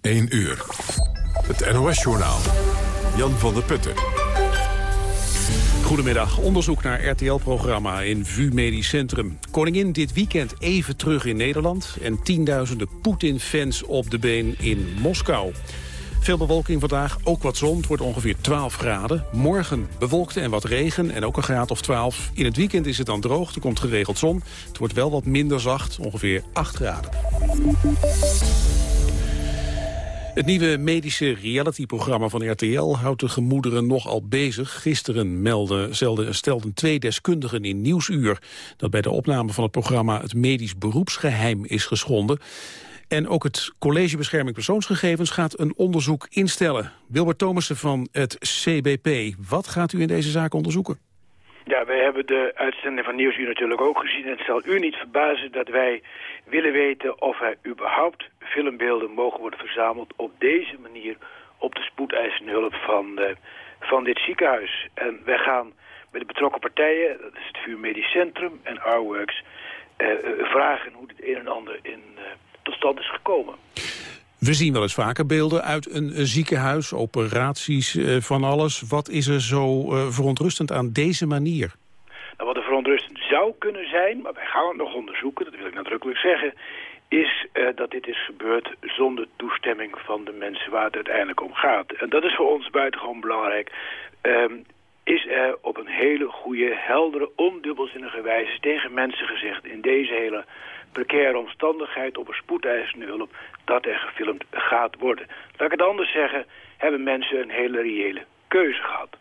1 uur. Het NOS-journaal. Jan van der Putten. Goedemiddag. Onderzoek naar RTL-programma in VU Medisch Centrum. Koningin dit weekend even terug in Nederland... en tienduizenden Poetin-fans op de been in Moskou. Veel bewolking vandaag, ook wat zon. Het wordt ongeveer 12 graden. Morgen bewolkte en wat regen en ook een graad of 12. In het weekend is het dan droog, er komt geregeld zon. Het wordt wel wat minder zacht, ongeveer 8 graden. Het nieuwe medische realityprogramma van RTL houdt de gemoederen nogal bezig. Gisteren melden, stelden twee deskundigen in Nieuwsuur... dat bij de opname van het programma het medisch beroepsgeheim is geschonden. En ook het College Bescherming Persoonsgegevens gaat een onderzoek instellen. Wilbert Thomassen van het CBP, wat gaat u in deze zaak onderzoeken? Ja, wij hebben de uitzending van Nieuwsuur natuurlijk ook gezien. Het zal u niet verbazen dat wij willen weten of er überhaupt filmbeelden mogen worden verzameld op deze manier op de spoedeisende hulp van, uh, van dit ziekenhuis. En wij gaan bij de betrokken partijen, dat is het VU Medisch Centrum en Arworks, uh, vragen hoe dit een en ander in, tot stand is gekomen. We zien wel eens vaker beelden uit een ziekenhuis, operaties, van alles. Wat is er zo verontrustend aan deze manier? Nou, wat er verontrustend zou kunnen zijn, maar wij gaan het nog onderzoeken, dat wil ik nadrukkelijk zeggen, is uh, dat dit is gebeurd zonder toestemming van de mensen waar het uiteindelijk om gaat. En dat is voor ons buitengewoon belangrijk. Um, is er op een hele goede, heldere, ondubbelzinnige wijze tegen mensen gezegd... in deze hele precaire omstandigheid op een spoedeisende hulp... dat er gefilmd gaat worden. Laat ik het anders zeggen, hebben mensen een hele reële keuze gehad.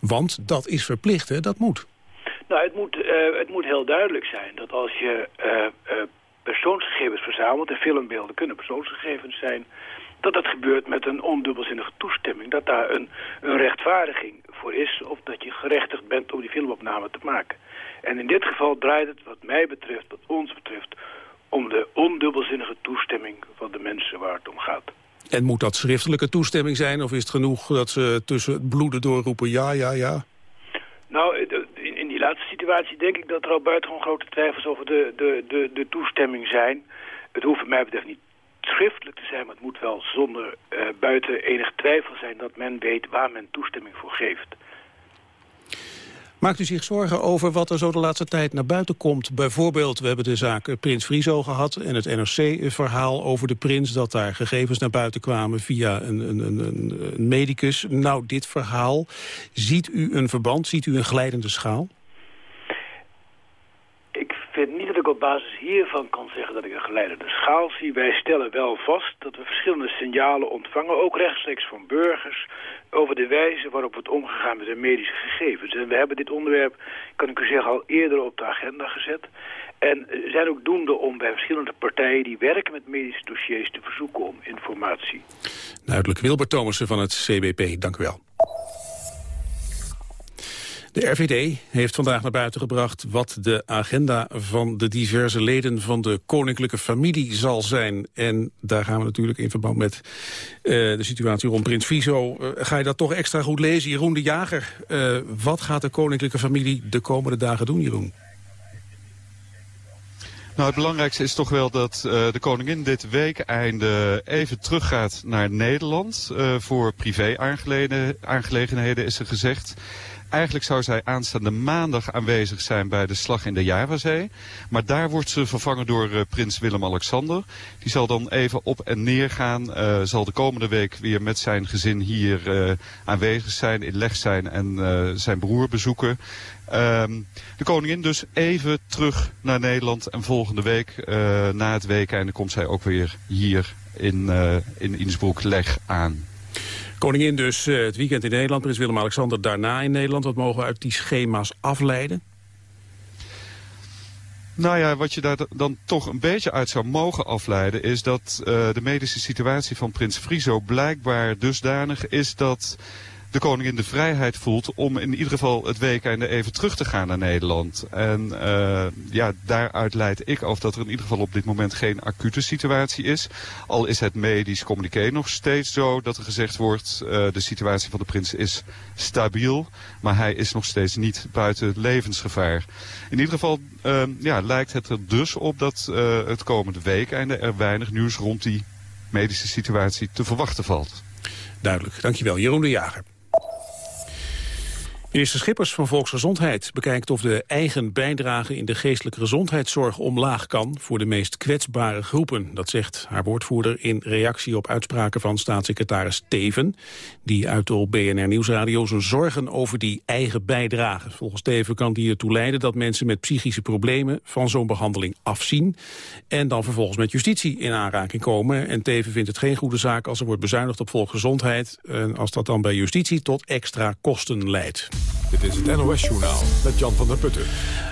Want dat is verplicht, hè? Dat moet. Nou, het moet, uh, het moet heel duidelijk zijn dat als je uh, uh, persoonsgegevens verzamelt... en filmbeelden kunnen persoonsgegevens zijn... dat dat gebeurt met een ondubbelzinnige toestemming. Dat daar een, een rechtvaardiging voor is... of dat je gerechtigd bent om die filmopname te maken. En in dit geval draait het, wat mij betreft, wat ons betreft... om de ondubbelzinnige toestemming van de mensen waar het om gaat. En moet dat schriftelijke toestemming zijn? Of is het genoeg dat ze tussen het bloeden doorroepen ja, ja, ja? Nou, laatste situatie denk ik dat er al buitengewoon grote twijfels over de, de, de, de toestemming zijn. Het hoeft mij betreft niet schriftelijk te zijn, maar het moet wel zonder uh, buiten enig twijfel zijn dat men weet waar men toestemming voor geeft. Maakt u zich zorgen over wat er zo de laatste tijd naar buiten komt? Bijvoorbeeld, we hebben de zaak Prins Friso gehad... en het NRC-verhaal over de prins... dat daar gegevens naar buiten kwamen via een, een, een, een medicus. Nou, dit verhaal, ziet u een verband? Ziet u een glijdende schaal? Ik vind niet dat ik op basis hiervan kan zeggen dat ik een geleidende schaal zie. Wij stellen wel vast dat we verschillende signalen ontvangen, ook rechtstreeks van burgers, over de wijze waarop wordt omgegaan met de medische gegevens. En we hebben dit onderwerp, kan ik u zeggen, al eerder op de agenda gezet. En zijn ook doende om bij verschillende partijen die werken met medische dossiers te verzoeken om informatie. Duidelijk. Wilbert Thomassen van het CBP, dank u wel. De RVD heeft vandaag naar buiten gebracht wat de agenda van de diverse leden van de koninklijke familie zal zijn. En daar gaan we natuurlijk in verband met uh, de situatie rond Prins Friso. Uh, ga je dat toch extra goed lezen? Jeroen de Jager, uh, wat gaat de koninklijke familie de komende dagen doen, Jeroen? Nou, het belangrijkste is toch wel dat de koningin dit week einde even teruggaat naar Nederland. Voor privé-aangelegenheden is er gezegd. Eigenlijk zou zij aanstaande maandag aanwezig zijn bij de slag in de Javazee. Maar daar wordt ze vervangen door uh, prins Willem-Alexander. Die zal dan even op en neer gaan. Uh, zal de komende week weer met zijn gezin hier uh, aanwezig zijn, in leg zijn en zijn broer bezoeken. Um, de koningin dus even terug naar Nederland. En volgende week, na het weekende, komt zij ook weer hier in, in Innsbruck leg aan. Koningin dus uh, het weekend in Nederland, prins Willem-Alexander daarna in Nederland. Wat mogen we uit die schema's afleiden? Nou ja, wat je daar dan toch een beetje uit zou mogen afleiden... is dat uh, de medische situatie van prins Friso blijkbaar dusdanig is dat de koningin de vrijheid voelt om in ieder geval het weekende even terug te gaan naar Nederland. En uh, ja, daaruit leid ik af dat er in ieder geval op dit moment geen acute situatie is. Al is het medisch communiqué nog steeds zo dat er gezegd wordt uh, de situatie van de prins is stabiel. Maar hij is nog steeds niet buiten levensgevaar. In ieder geval uh, ja, lijkt het er dus op dat het komende weekende er weinig nieuws rond die medische situatie te verwachten valt. Duidelijk, dankjewel. Jeroen de Jager. Minister Schippers van Volksgezondheid bekijkt of de eigen bijdrage in de geestelijke gezondheidszorg omlaag kan voor de meest kwetsbare groepen. Dat zegt haar woordvoerder in reactie op uitspraken van staatssecretaris Teven, die uit op BNR Nieuwsradio zijn zorgen over die eigen bijdrage. Volgens Teven kan die ertoe leiden dat mensen met psychische problemen van zo'n behandeling afzien en dan vervolgens met justitie in aanraking komen. En Teven vindt het geen goede zaak als er wordt bezuinigd op volksgezondheid en als dat dan bij justitie tot extra kosten leidt. Dit is het NOS-journaal met Jan van der Putten.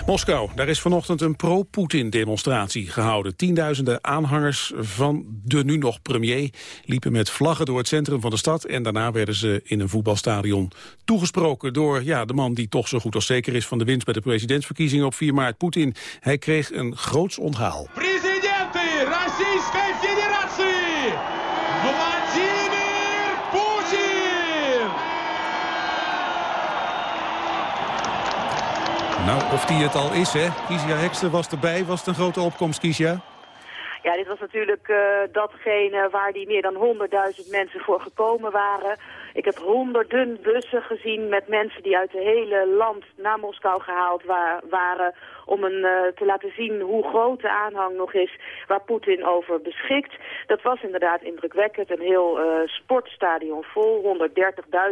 Moskou, daar is vanochtend een pro-Poetin-demonstratie gehouden. Tienduizenden aanhangers van de nu nog premier... liepen met vlaggen door het centrum van de stad... en daarna werden ze in een voetbalstadion toegesproken... door ja, de man die toch zo goed als zeker is van de winst... bij de presidentsverkiezingen op 4 maart, Poetin. Hij kreeg een groots onthaal. Presidenten Russische Federatie! Nou, of die het al is, hè? Kiesja Hekster was erbij. Was het een grote opkomst, Kiesja? Ja, dit was natuurlijk uh, datgene waar die meer dan 100.000 mensen voor gekomen waren. Ik heb honderden bussen gezien met mensen die uit het hele land naar Moskou gehaald wa waren om een, uh, te laten zien hoe groot de aanhang nog is waar Poetin over beschikt. Dat was inderdaad indrukwekkend. Een heel uh, sportstadion vol,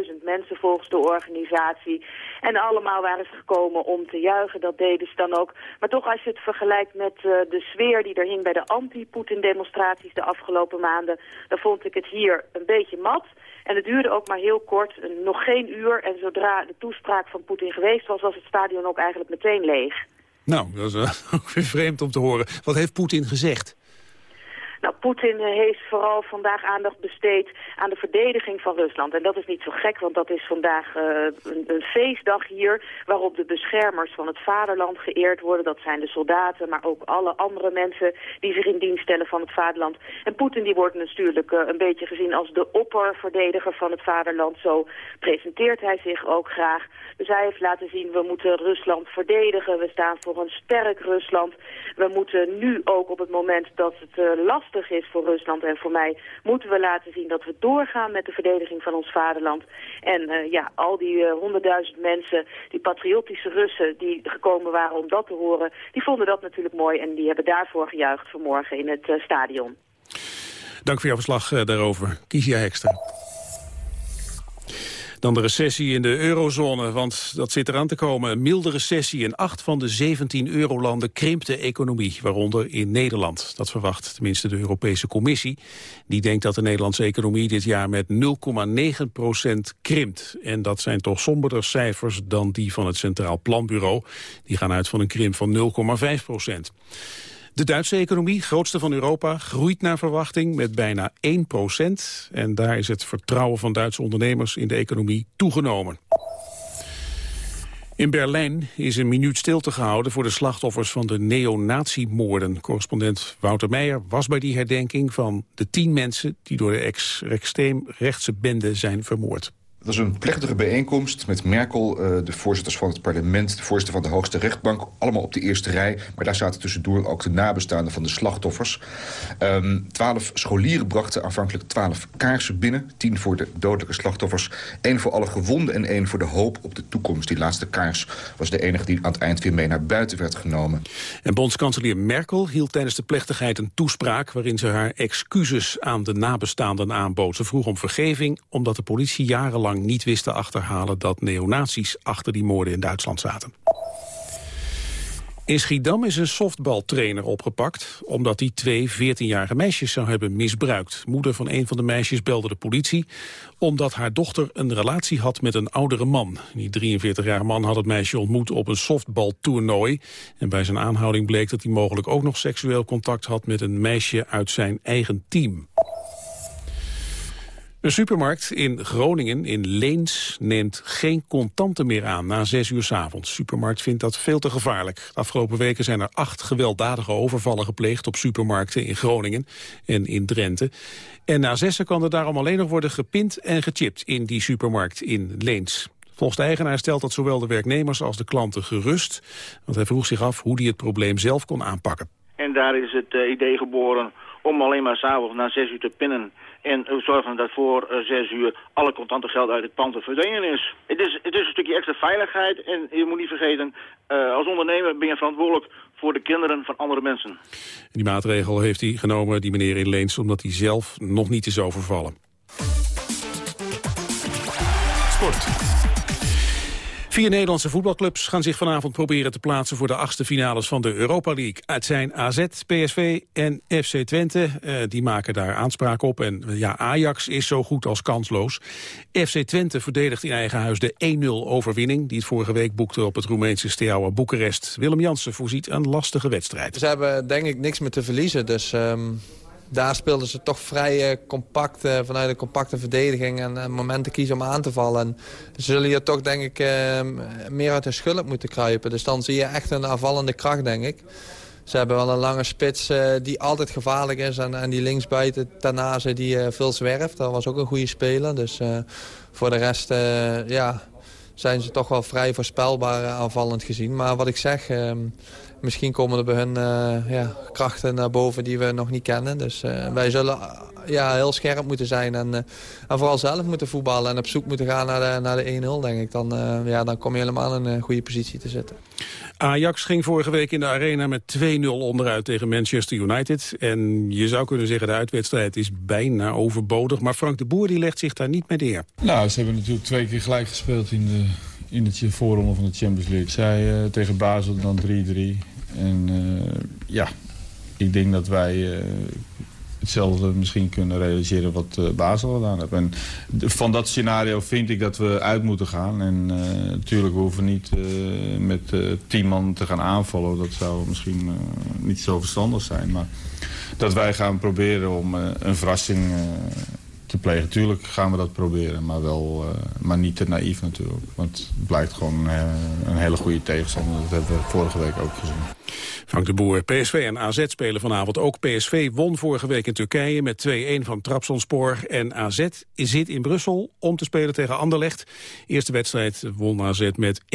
130.000 mensen volgens de organisatie. En allemaal waren ze gekomen om te juichen, dat deden ze dan ook. Maar toch als je het vergelijkt met uh, de sfeer die er hing bij de anti-Poetin-demonstraties de afgelopen maanden, dan vond ik het hier een beetje mat. En het duurde ook maar heel kort, nog geen uur. En zodra de toespraak van Poetin geweest was, was het stadion ook eigenlijk meteen leeg. Nou, dat is ook weer vreemd om te horen. Wat heeft Poetin gezegd? Nou, Poetin heeft vooral vandaag aandacht besteed aan de verdediging van Rusland. En dat is niet zo gek, want dat is vandaag uh, een, feestdag hier... waarop de beschermers van het vaderland geëerd worden. Dat zijn de soldaten, maar ook alle andere mensen die zich in dienst stellen van het vaderland. En Poetin die wordt natuurlijk uh, een beetje gezien als de opperverdediger van het vaderland. Zo presenteert hij zich ook graag. Dus hij heeft laten zien, we moeten Rusland verdedigen. We staan voor een sterk Rusland. We moeten nu ook op het moment dat het uh, is voor Rusland en voor mij... moeten we laten zien dat we doorgaan met de verdediging van ons vaderland. En uh, ja, al die honderdduizend uh, mensen, die patriotische Russen... die gekomen waren om dat te horen, die vonden dat natuurlijk mooi... en die hebben daarvoor gejuicht vanmorgen in het uh, stadion. Dank voor jouw verslag daarover. Kiesja Hekster. Dan de recessie in de eurozone, want dat zit eraan te komen. Een milde recessie in acht van de 17 eurolanden krimpt de economie, waaronder in Nederland. Dat verwacht tenminste de Europese Commissie. Die denkt dat de Nederlandse economie dit jaar met 0,9 procent krimpt. En dat zijn toch somberder cijfers dan die van het Centraal Planbureau. Die gaan uit van een krimp van 0,5 procent. De Duitse economie, grootste van Europa, groeit naar verwachting met bijna 1 procent. En daar is het vertrouwen van Duitse ondernemers in de economie toegenomen. In Berlijn is een minuut stilte gehouden voor de slachtoffers van de neonazimoorden. Correspondent Wouter Meijer was bij die herdenking van de tien mensen die door de extreem rechtse bende zijn vermoord. Het was een plechtige bijeenkomst met Merkel, de voorzitters van het parlement... de voorzitter van de hoogste rechtbank, allemaal op de eerste rij. Maar daar zaten tussendoor ook de nabestaanden van de slachtoffers. Um, twaalf scholieren brachten aanvankelijk twaalf kaarsen binnen. Tien voor de dodelijke slachtoffers. één voor alle gewonden en één voor de hoop op de toekomst. Die laatste kaars was de enige die aan het eind weer mee naar buiten werd genomen. En bondskanselier Merkel hield tijdens de plechtigheid een toespraak... waarin ze haar excuses aan de nabestaanden aanbood. Ze vroeg om vergeving omdat de politie jarenlang niet wist te achterhalen dat neonazies achter die moorden in Duitsland zaten. In Schiedam is een softbaltrainer opgepakt... omdat hij twee 14-jarige meisjes zou hebben misbruikt. Moeder van een van de meisjes belde de politie... omdat haar dochter een relatie had met een oudere man. Die 43-jarige man had het meisje ontmoet op een softbaltoernooi. En bij zijn aanhouding bleek dat hij mogelijk ook nog seksueel contact had... met een meisje uit zijn eigen team. Een supermarkt in Groningen, in Leens, neemt geen contanten meer aan na zes uur s avonds. Supermarkt vindt dat veel te gevaarlijk. De afgelopen weken zijn er acht gewelddadige overvallen gepleegd op supermarkten in Groningen en in Drenthe. En na zessen kan er daarom alleen nog worden gepind en gechipt in die supermarkt in Leens. Volgens de eigenaar stelt dat zowel de werknemers als de klanten gerust. Want hij vroeg zich af hoe hij het probleem zelf kon aanpakken. En daar is het uh, idee geboren om alleen maar s'avonds na zes uur te pinnen en zorgen dat voor uh, zes uur alle contante geld uit het pand te verdwijnen is. Het, is. het is een stukje extra veiligheid en je moet niet vergeten, uh, als ondernemer ben je verantwoordelijk voor de kinderen van andere mensen. Die maatregel heeft hij genomen, die meneer in Leens, omdat hij zelf nog niet is overvallen. Sport. Vier Nederlandse voetbalclubs gaan zich vanavond proberen te plaatsen voor de achtste finales van de Europa League. Het zijn AZ, PSV en FC Twente. Uh, die maken daar aanspraak op. En ja, Ajax is zo goed als kansloos. FC Twente verdedigt in eigen huis de 1-0 overwinning... die het vorige week boekte op het Roemeense Steaua Boekarest. Willem Jansen voorziet een lastige wedstrijd. Ze hebben denk ik niks meer te verliezen, dus... Um daar speelden ze toch vrij uh, compact uh, vanuit een compacte verdediging en uh, momenten kiezen om aan te vallen. En ze zullen hier toch denk ik meer uit hun schulp moeten kruipen. Dus dan zie je echt een aanvallende kracht denk ik. Ze hebben wel een lange spits die altijd gevaarlijk is. En, en die linksbuiten Tanase die veel zwerft. Dat was ook een goede speler. Dus voor de rest ja, zijn ze toch wel vrij voorspelbaar aanvallend gezien. Maar wat ik zeg ehm, misschien komen er bij hun uh, ja, krachten naar boven die we nog niet kennen. Dus uh, wij zullen uh, ja, heel scherp moeten zijn en, en vooral zelf moeten voetballen... en op zoek moeten gaan naar de, naar de 1-0, denk ik. Dan, ja, dan kom je helemaal in een goede positie te zitten. Ajax ging vorige week in de arena met 2-0 onderuit tegen Manchester United. En je zou kunnen zeggen de uitwedstrijd is bijna overbodig. Maar Frank de Boer die legt zich daar niet mee neer. Nou, ze hebben natuurlijk twee keer gelijk gespeeld in de in de voorronde van de Champions League. Zij uh, tegen Basel dan 3-3. En uh, ja, ik denk dat wij uh, hetzelfde misschien kunnen realiseren wat Basel gedaan heeft. En van dat scenario vind ik dat we uit moeten gaan. En natuurlijk we hoeven niet met tien man te gaan aanvallen. Dat zou misschien niet zo verstandig zijn. Maar dat wij gaan proberen om een verrassing te plegen. Tuurlijk gaan we dat proberen, maar, wel, uh, maar niet te naïef natuurlijk. Want het blijkt gewoon uh, een hele goede tegenstander. Dat hebben we vorige week ook gezien. Frank de Boer, PSV en AZ spelen vanavond ook. PSV won vorige week in Turkije met 2-1 van Trabzonspor. En AZ zit in Brussel om te spelen tegen Anderlecht. Eerste wedstrijd won AZ met 1-0.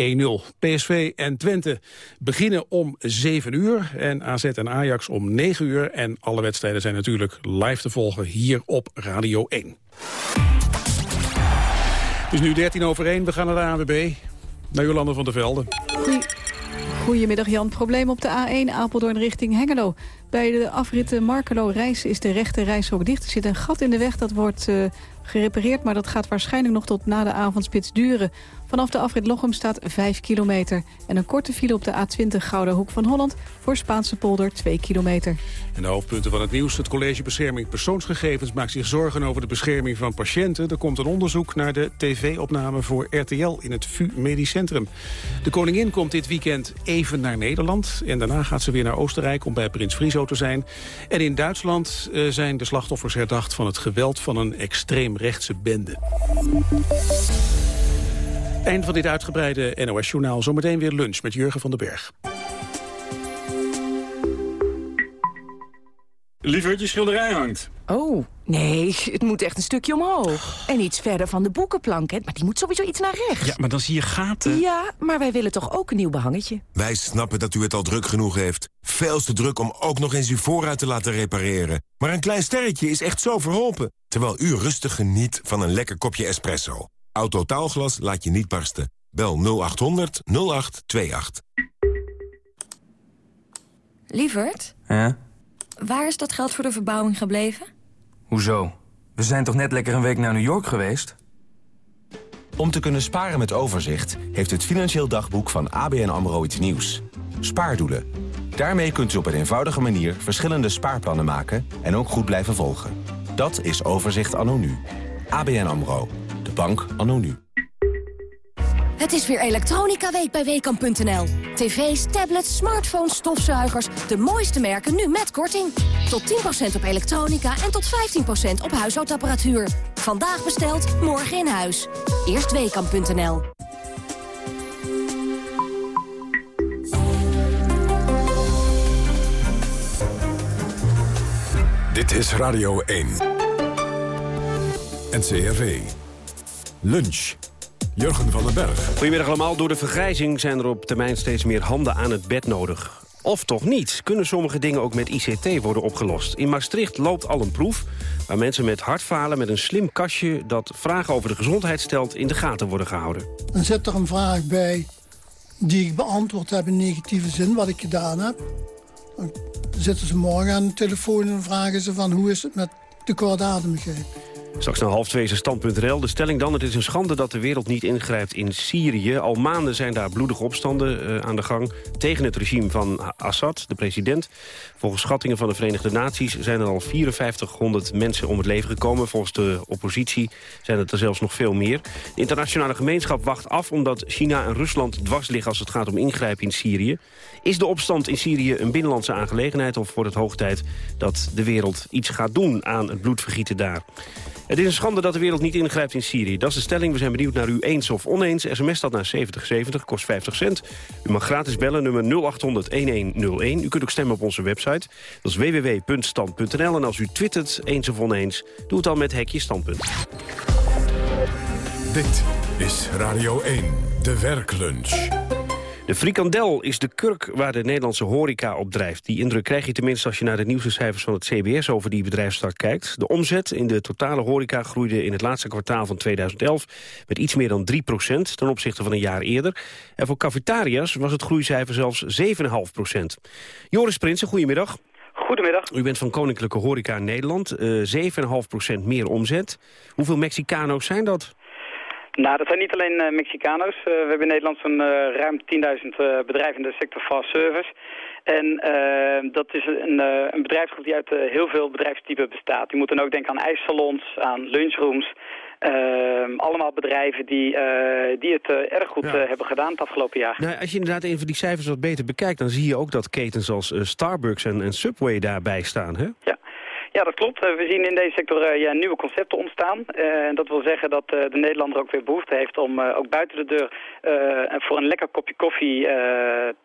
PSV en Twente beginnen om 7 uur. En AZ en Ajax om 9 uur. En alle wedstrijden zijn natuurlijk live te volgen hier op Radio 1. Het is nu 13 over 1. We gaan naar de AWB. Naar Jolande van der Velde. Goedemiddag Jan. Probleem op de A1 Apeldoorn richting Hengelo. Bij de afritten Markelo-Reis is de rechte reis ook dicht. Er zit een gat in de weg, dat wordt uh, gerepareerd... maar dat gaat waarschijnlijk nog tot na de avondspits duren. Vanaf de afrit Lochem staat 5 kilometer. En een korte file op de A20 Gouden Hoek van Holland... voor Spaanse polder 2 kilometer. En de hoofdpunten van het nieuws. Het College Bescherming Persoonsgegevens maakt zich zorgen over de bescherming van patiënten. Er komt een onderzoek naar de tv-opname voor RTL in het VU Medisch Centrum. De koningin komt dit weekend even naar Nederland. En daarna gaat ze weer naar Oostenrijk om bij Prins Friso te zijn. En in Duitsland uh, zijn de slachtoffers herdacht van het geweld van een extreemrechtse bende. Eind van dit uitgebreide NOS-journaal. Zometeen weer lunch met Jurgen van den Berg. Liever je schilderij hangt. Oh, nee, het moet echt een stukje omhoog. En iets verder van de boekenplank, hè? maar die moet sowieso iets naar rechts. Ja, maar dan zie je gaten. Ja, maar wij willen toch ook een nieuw behangetje? Wij snappen dat u het al druk genoeg heeft. Veel te druk om ook nog eens uw voorruit te laten repareren. Maar een klein sterretje is echt zo verholpen. Terwijl u rustig geniet van een lekker kopje espresso. Autotaalglas laat je niet barsten. Bel 0800 0828. Lievert? Ja? Waar is dat geld voor de verbouwing gebleven? Hoezo? We zijn toch net lekker een week naar New York geweest? Om te kunnen sparen met overzicht... heeft het Financieel Dagboek van ABN AMRO iets nieuws. Spaardoelen. Daarmee kunt u op een eenvoudige manier verschillende spaarplannen maken... en ook goed blijven volgen. Dat is Overzicht anno nu. ABN AMRO bank anno nu. Het is weer Elektronica Week bij Weekamp.nl. TV's, tablets, smartphones, stofzuigers. De mooiste merken nu met korting. Tot 10% op elektronica en tot 15% op huishoudapparatuur. Vandaag besteld, morgen in huis. Eerst Weekamp.nl. Dit is Radio 1. NCRV. Lunch. Jurgen van den Berg. Goedemiddag allemaal. Door de vergrijzing zijn er op termijn steeds meer handen aan het bed nodig. Of toch niet? Kunnen sommige dingen ook met ICT worden opgelost? In Maastricht loopt al een proef waar mensen met hartfalen met een slim kastje... dat vragen over de gezondheid stelt in de gaten worden gehouden. Dan zit er een vraag bij die ik beantwoord heb in negatieve zin, wat ik gedaan heb. Dan zitten ze morgen aan de telefoon en vragen ze van hoe is het met de kortademigheid. Straks naar half twee is stand.nl. De stelling dan, het is een schande dat de wereld niet ingrijpt in Syrië. Al maanden zijn daar bloedige opstanden uh, aan de gang... tegen het regime van Assad, de president. Volgens schattingen van de Verenigde Naties zijn er al 5400 mensen om het leven gekomen. Volgens de oppositie zijn het er zelfs nog veel meer. De internationale gemeenschap wacht af omdat China en Rusland dwars liggen... als het gaat om ingrijpen in Syrië. Is de opstand in Syrië een binnenlandse aangelegenheid... of wordt het hoog tijd dat de wereld iets gaat doen aan het bloedvergieten daar? Het is een schande dat de wereld niet ingrijpt in Syrië. Dat is de stelling. We zijn benieuwd naar u eens of oneens. SMS staat naar 7070, kost 50 cent. U mag gratis bellen, nummer 0800-1101. U kunt ook stemmen op onze website. Dat is www.stand.nl. En als u twittert eens of oneens, doe het dan met hekje standpunt. Dit is Radio 1, de werklunch. De frikandel is de kurk waar de Nederlandse horeca op drijft. Die indruk krijg je tenminste als je naar de nieuwste cijfers van het CBS over die bedrijfstak kijkt. De omzet in de totale horeca groeide in het laatste kwartaal van 2011 met iets meer dan 3% ten opzichte van een jaar eerder. En voor cafetaria's was het groeicijfer zelfs 7,5% Joris Prinsen, goedemiddag. Goedemiddag. U bent van Koninklijke Horeca Nederland. Uh, 7,5% meer omzet. Hoeveel Mexicano's zijn dat? Nou, dat zijn niet alleen uh, Mexicano's. Uh, we hebben in Nederland zo'n uh, ruim 10.000 bedrijven in de sector fast service. En dat is een, een bedrijfsgroep die uit heel veel bedrijfstypen bestaat. Die moeten ook denken aan ijssalons, aan lunchrooms. allemaal bedrijven die, die het erg goed hebben gedaan het afgelopen jaar. Nou, als je inderdaad even die cijfers wat beter bekijkt... dan zie je ook dat ketens als Starbucks en, en Subway daarbij staan, hè? Ja. Ja, dat klopt. Eh, we zien in deze sector eh, ja, nieuwe concepten ontstaan. Eh, en dat wil zeggen dat de Nederlander ook weer behoefte heeft om ook buiten de deur voor een lekker kopje koffie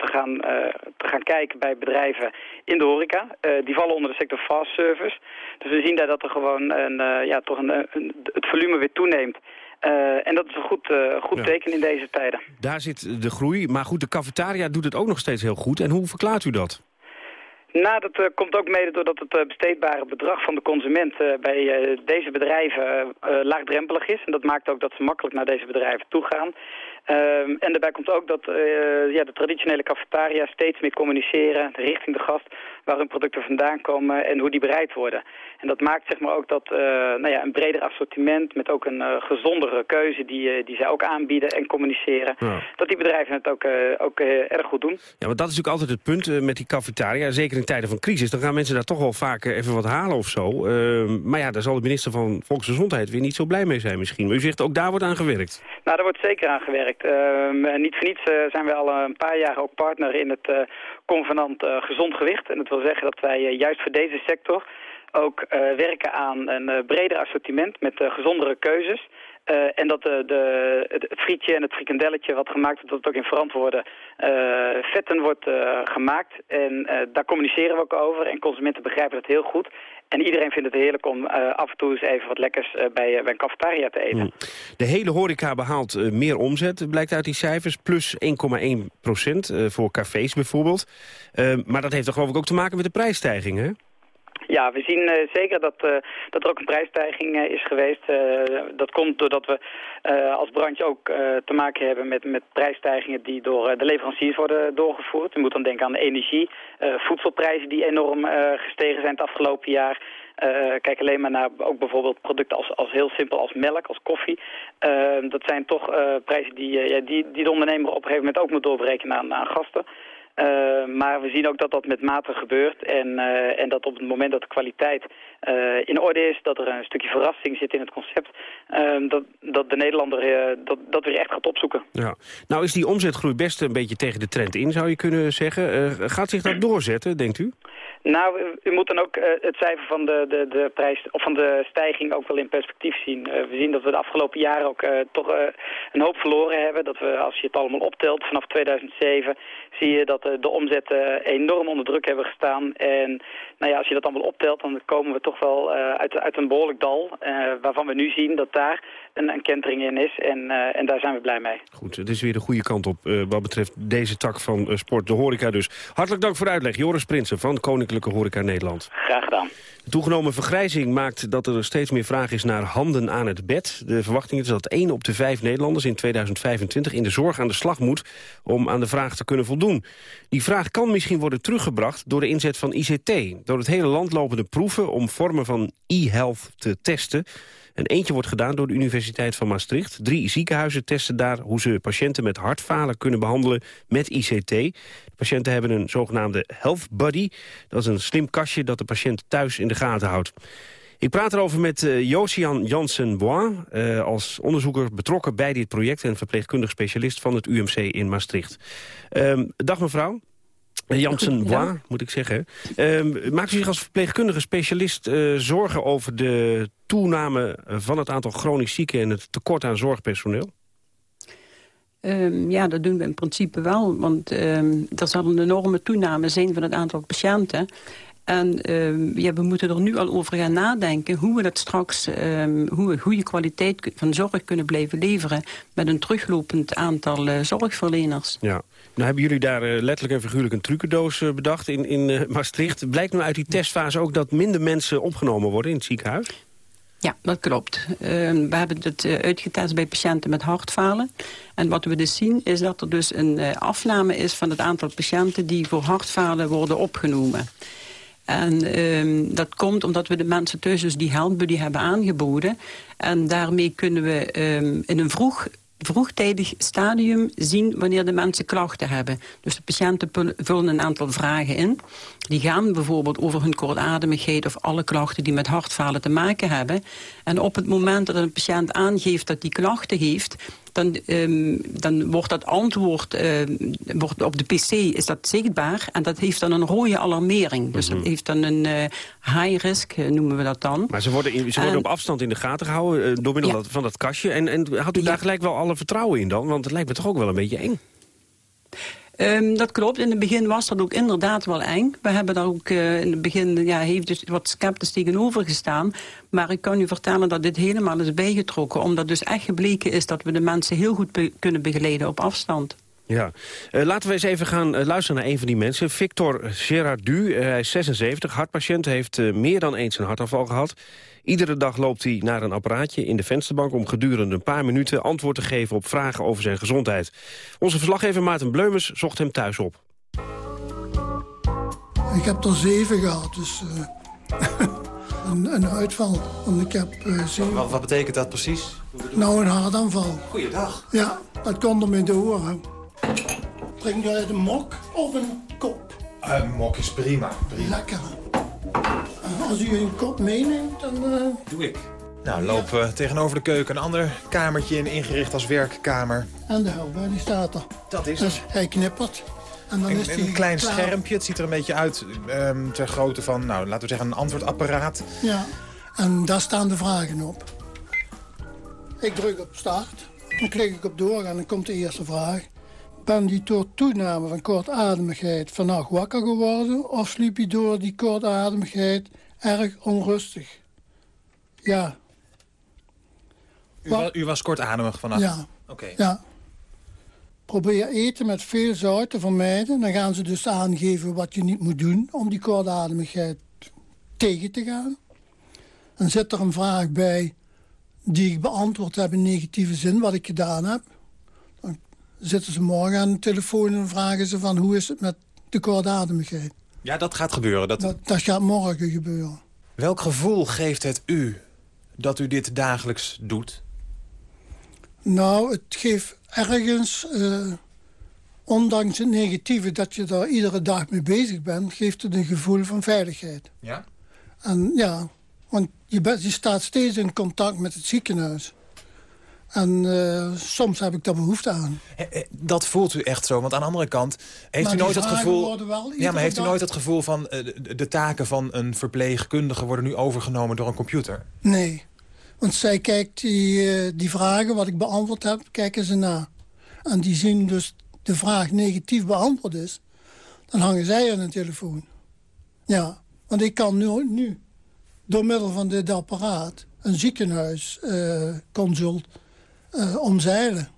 te, gaan, te gaan kijken bij bedrijven in de horeca. die vallen onder de sector fast service. Dus we zien daar dat er gewoon een, ja, toch een, een, het volume weer toeneemt. en dat is een goed, goed teken in deze tijden. Daar zit de groei, maar goed, de cafetaria doet het ook nog steeds heel goed. En hoe verklaart u dat? Nou, dat uh, komt ook mede doordat het uh, besteedbare bedrag van de consument uh, bij deze bedrijven laagdrempelig is. En dat maakt ook dat ze makkelijk naar deze bedrijven toe gaan. Ehm, en daarbij komt ook dat ja, de traditionele cafetaria steeds meer communiceren richting de gast waar hun producten vandaan komen en hoe die bereid worden. En dat maakt zeg maar ook dat nou ja, een breder assortiment met ook een gezondere keuze die, die zij ook aanbieden en communiceren, dat die bedrijven het ook, ook erg goed doen. Ja, want dat is natuurlijk altijd het punt met die cafetaria, zeker in tijden van crisis, dan gaan mensen daar toch wel vaak even wat halen of zo. Uh, maar ja, daar zal de minister van Volksgezondheid weer niet zo blij mee zijn misschien. Maar u zegt ook daar wordt aan gewerkt. Nou, daar wordt zeker aan gewerkt. Uh, niet voor niets uh, zijn we al een paar jaar ook partner in het eh, convenant gezond gewicht. En dat wil zeggen dat wij juist voor deze sector ook werken aan een breder assortiment met gezondere keuzes. En dat de, het frietje en het frikandelletje wat gemaakt wordt, dat het ook in verantwoorde vetten wordt gemaakt. En daar communiceren we ook over. En consumenten begrijpen dat heel goed. En iedereen vindt het heerlijk om af en toe eens even wat lekkers bij, bij een cafetaria te eten. Hmm. De hele horeca behaalt meer omzet, blijkt uit die cijfers. Plus 1,1 procent voor cafés bijvoorbeeld. maar dat heeft toch geloof ik ook te maken met de prijsstijgingen, hè? Ja, we zien uh, zeker dat, uh, dat er ook een prijsstijging uh, is geweest. dat komt doordat we als branche ook te maken hebben met, met prijsstijgingen die door de leveranciers worden doorgevoerd. Je moet dan denken aan de energie, voedselprijzen die enorm gestegen zijn het afgelopen jaar. kijk alleen maar naar ook bijvoorbeeld producten als, als heel simpel als melk, als koffie. dat zijn toch prijzen die, die, die de ondernemer op een gegeven moment ook moet doorberekenen aan, aan gasten. Uh, maar we zien ook dat dat met mate gebeurt en, uh, en dat op het moment dat de kwaliteit uh, in orde is, dat er een stukje verrassing zit in het concept, dat, dat de Nederlander dat, dat weer echt gaat opzoeken. Ja. Nou is die omzetgroei best een beetje tegen de trend in, zou je kunnen zeggen. gaat zich dat doorzetten, denkt u? Nou, u moet dan ook uh, het cijfer van de, de, de, prijs, of van de stijging ook wel in perspectief zien. Uh, we zien dat we de afgelopen jaren ook uh, toch een hoop verloren hebben. Dat we, als je het allemaal optelt, vanaf 2007 zie je dat de omzetten enorm onder druk hebben gestaan. En nou ja, als je dat allemaal optelt, dan komen we toch wel uit, uit een behoorlijk dal. waarvan we nu zien dat daar een, een kentering in is. En, en daar zijn we blij mee. Goed, het is weer de goede kant op wat betreft deze tak van sport, de horeca dus. Hartelijk dank voor de uitleg. Joris Prinsen van Koninklijke Horeca Nederland. Graag gedaan. De toegenomen vergrijzing maakt dat er steeds meer vraag is naar handen aan het bed. De verwachting is dat 1 op de 5 Nederlanders in 2025 in de zorg aan de slag moet om aan de vraag te kunnen voldoen. Die vraag kan misschien worden teruggebracht door de inzet van ICT. Door het hele land lopen de proeven om vormen van e-health te testen. En eentje wordt gedaan door de Universiteit van Maastricht. Drie ziekenhuizen testen daar hoe ze patiënten met hartfalen kunnen behandelen met ICT. De patiënten hebben een zogenaamde Health Buddy. Dat is een slim kastje dat de patiënt thuis in de gaten houdt. Ik praat erover met uh, Josian Jansen-Bois, uh, als onderzoeker betrokken bij dit project... en verpleegkundig specialist van het UMC in Maastricht. Uh, dag mevrouw. Jansen Bois, moet ik zeggen. Uh, maakt u zich als verpleegkundige specialist uh, zorgen over de toename van het aantal chronisch zieken en het tekort aan zorgpersoneel? Um, ja, dat doen we in principe wel. Want um, er zal een enorme toename zijn van het aantal patiënten. En um, ja, we moeten er nu al over gaan nadenken hoe we dat straks, um, hoe we goede kwaliteit van zorg kunnen blijven leveren met een teruglopend aantal uh, zorgverleners. Ja, nou hebben jullie daar uh, letterlijk en figuurlijk een trucendoos uh, bedacht in, in Maastricht. Blijkt nu uit die testfase ook dat minder mensen opgenomen worden in het ziekenhuis? Ja, dat klopt. Uh, we hebben het uitgetest bij patiënten met hartfalen. En wat we dus zien is dat er dus een afname is van het aantal patiënten die voor hartfalen worden opgenomen. En um, dat komt omdat we de mensen thuis dus die helpbuddy hebben aangeboden. En daarmee kunnen we um, in een vroeg vroegtijdig stadium zien wanneer de mensen klachten hebben. Dus de patiënten vullen een aantal vragen in. Die gaan bijvoorbeeld over hun kortademigheid of alle klachten die met hartfalen te maken hebben. En op het moment dat een patiënt aangeeft dat die klachten heeft dan, um, dan wordt dat antwoord uh, wordt op de pc is dat zichtbaar. En dat heeft dan een rode alarmering. Dus dat mhm. heeft dan een uh, high risk, uh, noemen we dat dan. Maar ze worden, in, ze worden op afstand in de gaten gehouden door middel van dat kastje. En, en had u daar gelijk wel alle vertrouwen in dan? Want het lijkt me toch ook wel een beetje eng. Um, dat klopt. In het begin was dat ook inderdaad wel eng. We hebben daar ook uh, in het begin ja, heeft dus wat sceptisch tegenover gestaan. Maar ik kan u vertellen dat dit helemaal is bijgetrokken. Omdat dus echt gebleken is dat we de mensen heel goed kunnen begeleiden op afstand. Ja, uh, laten we eens even gaan uh, luisteren naar een van die mensen. Victor Gerardu, hij is 76, hartpatiënt, heeft meer dan eens een hartaanval gehad. Iedere dag loopt hij naar een apparaatje in de vensterbank... om gedurende een paar minuten antwoord te geven op vragen over zijn gezondheid. Onze verslaggever Maarten Bleumers zocht hem thuis op. Ik heb er zeven gehad, dus een, een, uitval. Want ik heb, zeven... wat, wat, betekent dat precies? Nou, een hartaanval. Goeiedag. Ja, dat kon er mee door. Drink je uit een mok of een kop? Een mok is prima. prima. Lekker. Als u een kop meeneemt, dan... Uh... Doe ik. Nou, lopen we tegenover de keuken een ander kamertje in, ingericht als werkkamer. En de helper, die staat er. Dat is dus hij knippert. En dan een, is een klein schermpje, het ziet er een beetje uit um, ter grootte van, nou, laten we zeggen een antwoordapparaat. Ja, en daar staan de vragen op. Ik druk op start, dan klik ik op doorgaan en dan komt de eerste vraag. Ben die door toename van kortademigheid vannacht wakker geworden... of sliep je door die kortademigheid erg onrustig? Ja. U, was, u was kortademig vannacht? Ja. Oké. Ja. Probeer eten met veel zout te vermijden. Dan gaan ze dus aangeven wat je niet moet doen... om die kortademigheid tegen te gaan. Dan zit er een vraag bij die ik beantwoord heb in negatieve zin... wat ik gedaan heb zitten ze morgen aan de telefoon en vragen ze van hoe is het met de kortademigheid. Ja, dat gaat gebeuren. Dat... dat... Dat, gaat morgen gebeuren. Welk gevoel geeft het u dat u dit dagelijks doet? Nou, het geeft ergens, uh, ondanks het negatieve dat je daar iedere dag mee bezig bent, geeft het een gevoel van veiligheid. Ja? En ja, want je, bent, je staat steeds in contact met het ziekenhuis. En eh, soms heb ik daar behoefte aan. Dat voelt u echt zo, want aan de andere kant heeft Maar u nooit het gevoel. ja, maar heeft u nooit het gevoel van eh, de, de taken van een verpleegkundige worden nu overgenomen door een computer? Nee. Want zij kijkt die, eh, die vragen wat ik beantwoord heb, kijken ze na. En die zien dus de vraag negatief beantwoord is. Dan hangen zij aan de telefoon. Ja, want ik kan nu, nu door middel van dit apparaat... een ziekenhuisconsult eh omzeilen.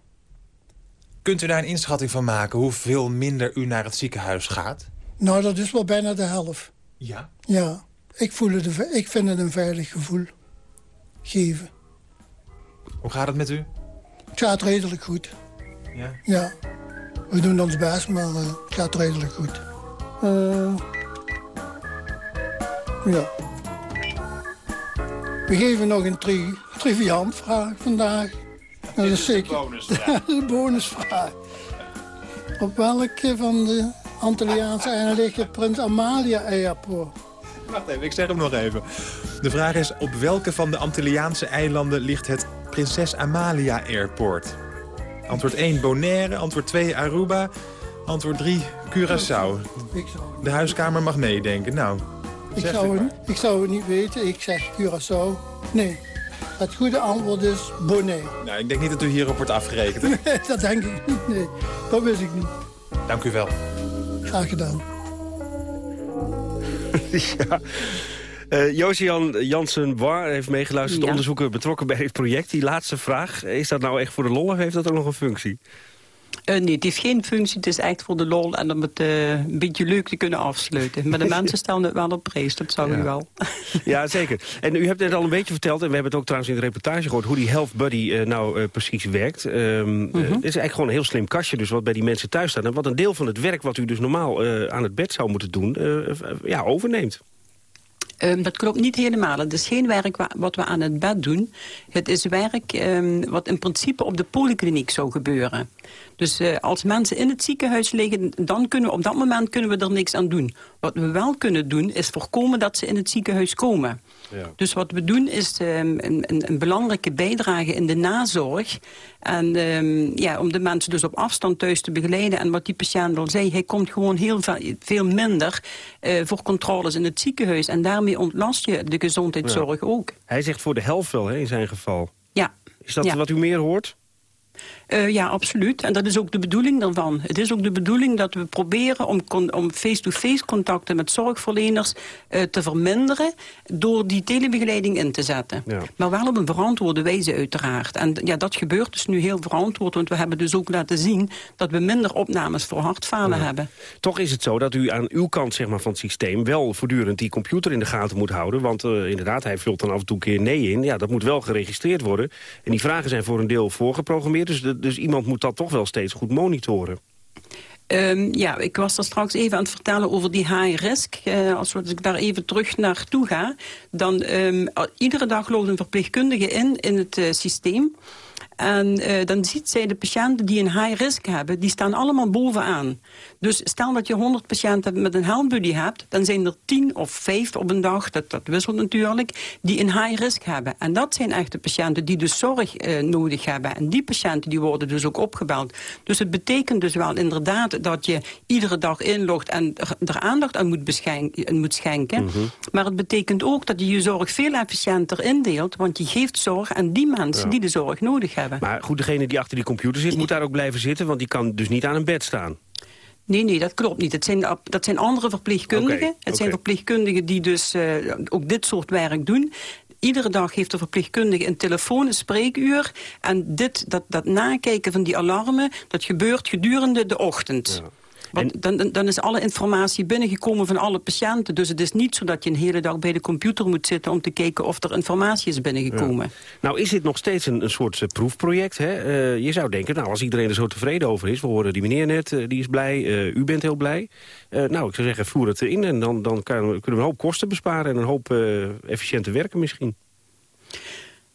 Kunt u daar een inschatting van maken hoeveel minder u naar het ziekenhuis gaat? Nou, dat is wel bijna de helft. Ja. Ja, ik, voel het, een ik vind het een veilig gevoel geven. Hoe gaat het met u? Het gaat redelijk goed. Ja. Ja, we doen ons best, maar eh, het gaat redelijk goed. Eh, ja. We geven nog een tri triviant vraag vandaag. Dat is zeker bonusvraag. Een bonusvraag. Op welke van de Antilliaanse eilanden ligt het Prins Amalia Airport? Wacht even, ik zeg hem nog even. De vraag is, op welke van de Antilliaanse eilanden ligt het Prinses Amalia Airport? Antwoord 1, Bonaire. Antwoord 2, Aruba. Antwoord 3, Curaçao. De huiskamer mag meedenken. Nou, ik, zou het, ik zou het niet weten. Ik zeg Curaçao. Nee, het goede antwoord is Bonaire. Nou, ik denk niet dat u hierop wordt afgerekend. Nee, dat denk ik niet. Nee, dat wist ik niet. Dank u wel. Graag gedaan. ja. Eh Josian Jansen War heeft meegeluisterd, Ja. onderzoeker betrokken bij dit project. Die laatste vraag, is dat nou echt voor de lol of heeft dat ook nog een functie? Eh, nee, het heeft geen functie. Het is echt voor de lol en om het eh, een beetje leuk te kunnen afsluiten. Maar de mensen stellen het wel op prijs, dat zou u wel. Ja, zeker. En u hebt net al een beetje verteld, en we hebben het ook trouwens in de reportage gehoord... hoe die Health Buddy eh, nou precies werkt. Ehm, Mhm. het is eigenlijk gewoon een heel slim kastje dus wat bij die mensen thuis staat. En wat een deel van het werk wat u dus normaal aan het bed zou moeten doen, ja, overneemt. Ehm, dat klopt niet helemaal. Het is geen werk wa- wat we aan het bed doen. Het is werk ehm, wat in principe op de polykliniek zou gebeuren. Dus eh, als mensen in het ziekenhuis liggen, dan kunnen we op dat moment kunnen we er niks aan doen. Wat we wel kunnen doen, is voorkomen dat ze in het ziekenhuis komen. Dus wat we doen is ehm, een, een, belangrijke bijdrage in de nazorg. En ehm, ja, om de mensen dus op afstand thuis te begeleiden. En wat die patiënt al zei, hij komt gewoon heel veel, veel minder eh, voor controles in het ziekenhuis. En daarmee ontlast je de gezondheidszorg ook. Hij zegt voor de helft wel, hè, in zijn geval. Ja. Is dat Ja. wat u meer hoort? Eh, ja, absoluut. En dat is ook de bedoeling daarvan. Het is ook de bedoeling dat we proberen om face-to-face contacten met zorgverleners eh, te verminderen door die telebegeleiding in te zetten. Ja. Maar wel op een verantwoorde wijze uiteraard. En ja, dat gebeurt dus nu heel verantwoord, want we hebben dus ook laten zien dat we minder opnames voor hartfalen Ja. hebben. Toch is het zo dat u aan uw kant zeg maar, van het systeem... wel voortdurend die computer in de gaten moet houden. Want eh, inderdaad, hij vult dan af en toe een keer nee in. Ja, dat moet wel geregistreerd worden. En die vragen zijn voor een deel voorgeprogrammeerd. Dus, de- dus iemand moet dat toch wel steeds goed monitoren. Ehm, ja, ik was er straks even aan het vertellen over die high risk. Eh, als, ik daar even terug naartoe ga, dan al- iedere dag loopt een verpleegkundige in in het eh, systeem. En eh, dan ziet zij de patiënten die een high risk hebben, die staan allemaal bovenaan. Dus stel dat je 100 patiënten met een health buddy hebt, dan zijn er 10 of 5 op een dag, dat, dat wisselt natuurlijk, die een high risk hebben. En dat zijn echt de patiënten die dus zorg eh, nodig hebben. En die patiënten die worden dus ook opgebeld. Dus het betekent dus wel inderdaad dat je iedere dag inlogt en er, er aandacht aan moet, beschenken, moet schenken. Maar het betekent ook dat je je zorg veel efficiënter indeelt, want je geeft zorg aan die mensen Ja. die de zorg nodig hebben. Maar goed, degene die achter die computer zit... moet daar ook blijven zitten, want die kan dus niet aan een bed staan. Nee, nee, dat klopt niet. Het zijn, dat zijn andere verpleegkundigen. Het zijn verpleegkundigen die dus eh, ook dit soort werk doen. Iedere dag heeft de verpleegkundige een telefoon, een spreekuur. En dit, dat, dat nakijken van die alarmen, dat gebeurt gedurende de ochtend. Want dan, dan- dan is alle informatie binnengekomen van alle patiënten. Dus het is niet zo dat je een hele dag bij de computer moet zitten... om te kijken of er informatie is binnengekomen. Ja. Nou is dit nog steeds een, een soort eh, proefproject. Hè? Eh, je zou denken, nou, als iedereen er zo tevreden over is... we horen die meneer net, eh, die is blij, u bent heel blij. Nou, ik zou zeggen, voer het erin en dan, dan kan- kunnen we een hoop kosten besparen... en een hoop efficiënter werken misschien.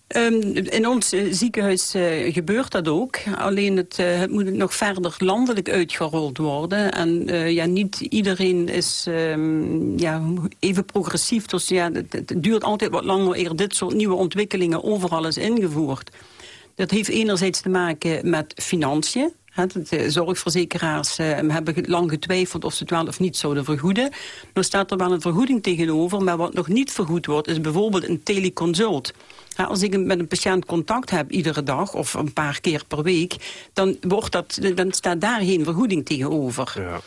Ehm, in ons eh, ziekenhuis eh, gebeurt dat ook. Alleen het, eh, het moet nog verder landelijk uitgerold worden. En ja, niet iedereen is ehm, ja, even progressief. Dus ja, het, duurt altijd wat langer eer dit soort nieuwe ontwikkelingen overal is ingevoerd. Dat heeft enerzijds te maken met financiën. De zorgverzekeraars hebben lang getwijfeld of ze het wel of niet zouden vergoeden. Nu staat er wel een vergoeding tegenover, maar wat nog niet vergoed wordt... is bijvoorbeeld een teleconsult. Als ik met een patiënt contact heb iedere dag of een paar keer per week... dan, wordt dat, dan staat daar geen vergoeding tegenover. Ja.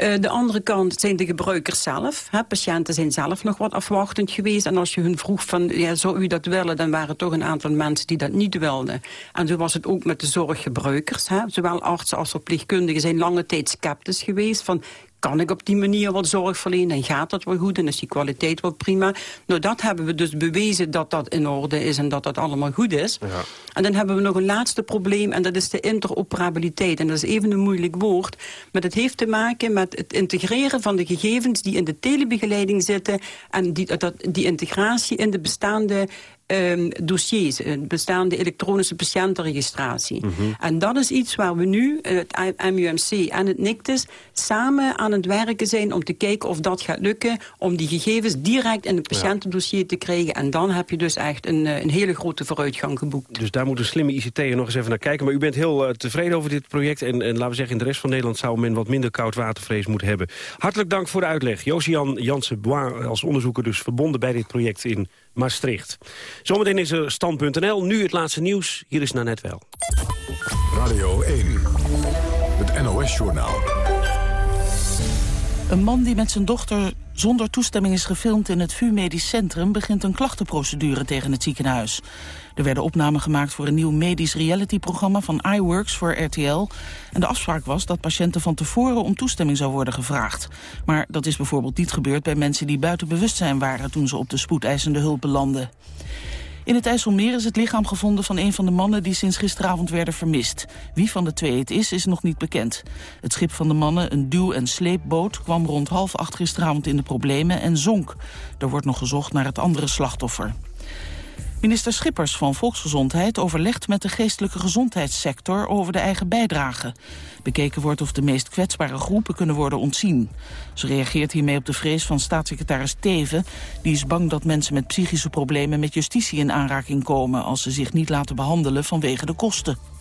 Uh, de andere kant zijn de gebruikers zelf. Hè. Patiënten zijn zelf nog wat afwachtend geweest. En als je hun vroeg van, ja, zou u dat willen... dan waren er toch een aantal mensen die dat niet wilden. En zo was het ook met de zorggebruikers. Hè. Zowel artsen als verpleegkundigen zijn lange tijd sceptisch geweest... van kan ik op die manier wat zorg verlenen en gaat dat wel goed en is die kwaliteit wel prima. Nou, dat hebben we dus bewezen dat dat in orde is en dat dat allemaal goed is. Ja. En dan hebben we nog een laatste probleem en dat is de interoperabiliteit. En dat is even een moeilijk woord, maar dat heeft te maken met het integreren van de gegevens die in de telebegeleiding zitten en die, dat, die integratie in de bestaande um, dossiers, een bestaande elektronische patiëntenregistratie. Mhm. En dat is iets waar we nu, het MUMC en het NICTIS, samen aan het werken zijn om te kijken of dat gaat lukken, om die gegevens direct in het patiëntendossier te krijgen. En dan heb je dus echt een, eh, een hele grote vooruitgang geboekt. Dus daar moet een slimme ICT nog eens even naar kijken. Maar u bent heel tevreden over dit project. En, en laten we zeggen, in de rest van Nederland zou men wat minder koud watervrees moeten hebben. Hartelijk dank voor de uitleg. Josian Jansen-Bois als onderzoeker dus verbonden bij dit project in Maastricht. Zometeen is er stand.nl. Nu het laatste nieuws. Hier is net wel. Radio 1. Het NOS-journaal. Een man die met zijn dochter zonder toestemming is gefilmd in het VU Medisch Centrum... begint een klachtenprocedure tegen het ziekenhuis. Er werden opnamen gemaakt voor een nieuw medisch reality-programma van iWorks voor RTL. En de afspraak was dat patiënten van tevoren om toestemming zou worden gevraagd. Maar dat is bijvoorbeeld niet gebeurd bij mensen die buiten bewustzijn waren... toen ze op de spoedeisende hulp belanden. In het IJsselmeer is het lichaam gevonden van een van de mannen die sinds gisteravond werden vermist. Wie van de twee het is, is nog niet bekend. Het schip van de mannen, een duw- en sleepboot, kwam rond half acht gisteravond in de problemen en zonk. Er wordt nog gezocht naar het andere slachtoffer. Minister Schippers van Volksgezondheid overlegt met de geestelijke gezondheidssector over de eigen bijdrage. Bekeken wordt of de meest kwetsbare groepen kunnen worden ontzien. Ze reageert hiermee op de vrees van staatssecretaris Teven. Die is bang dat mensen met psychische problemen met justitie in aanraking komen... als ze zich niet laten behandelen vanwege de kosten.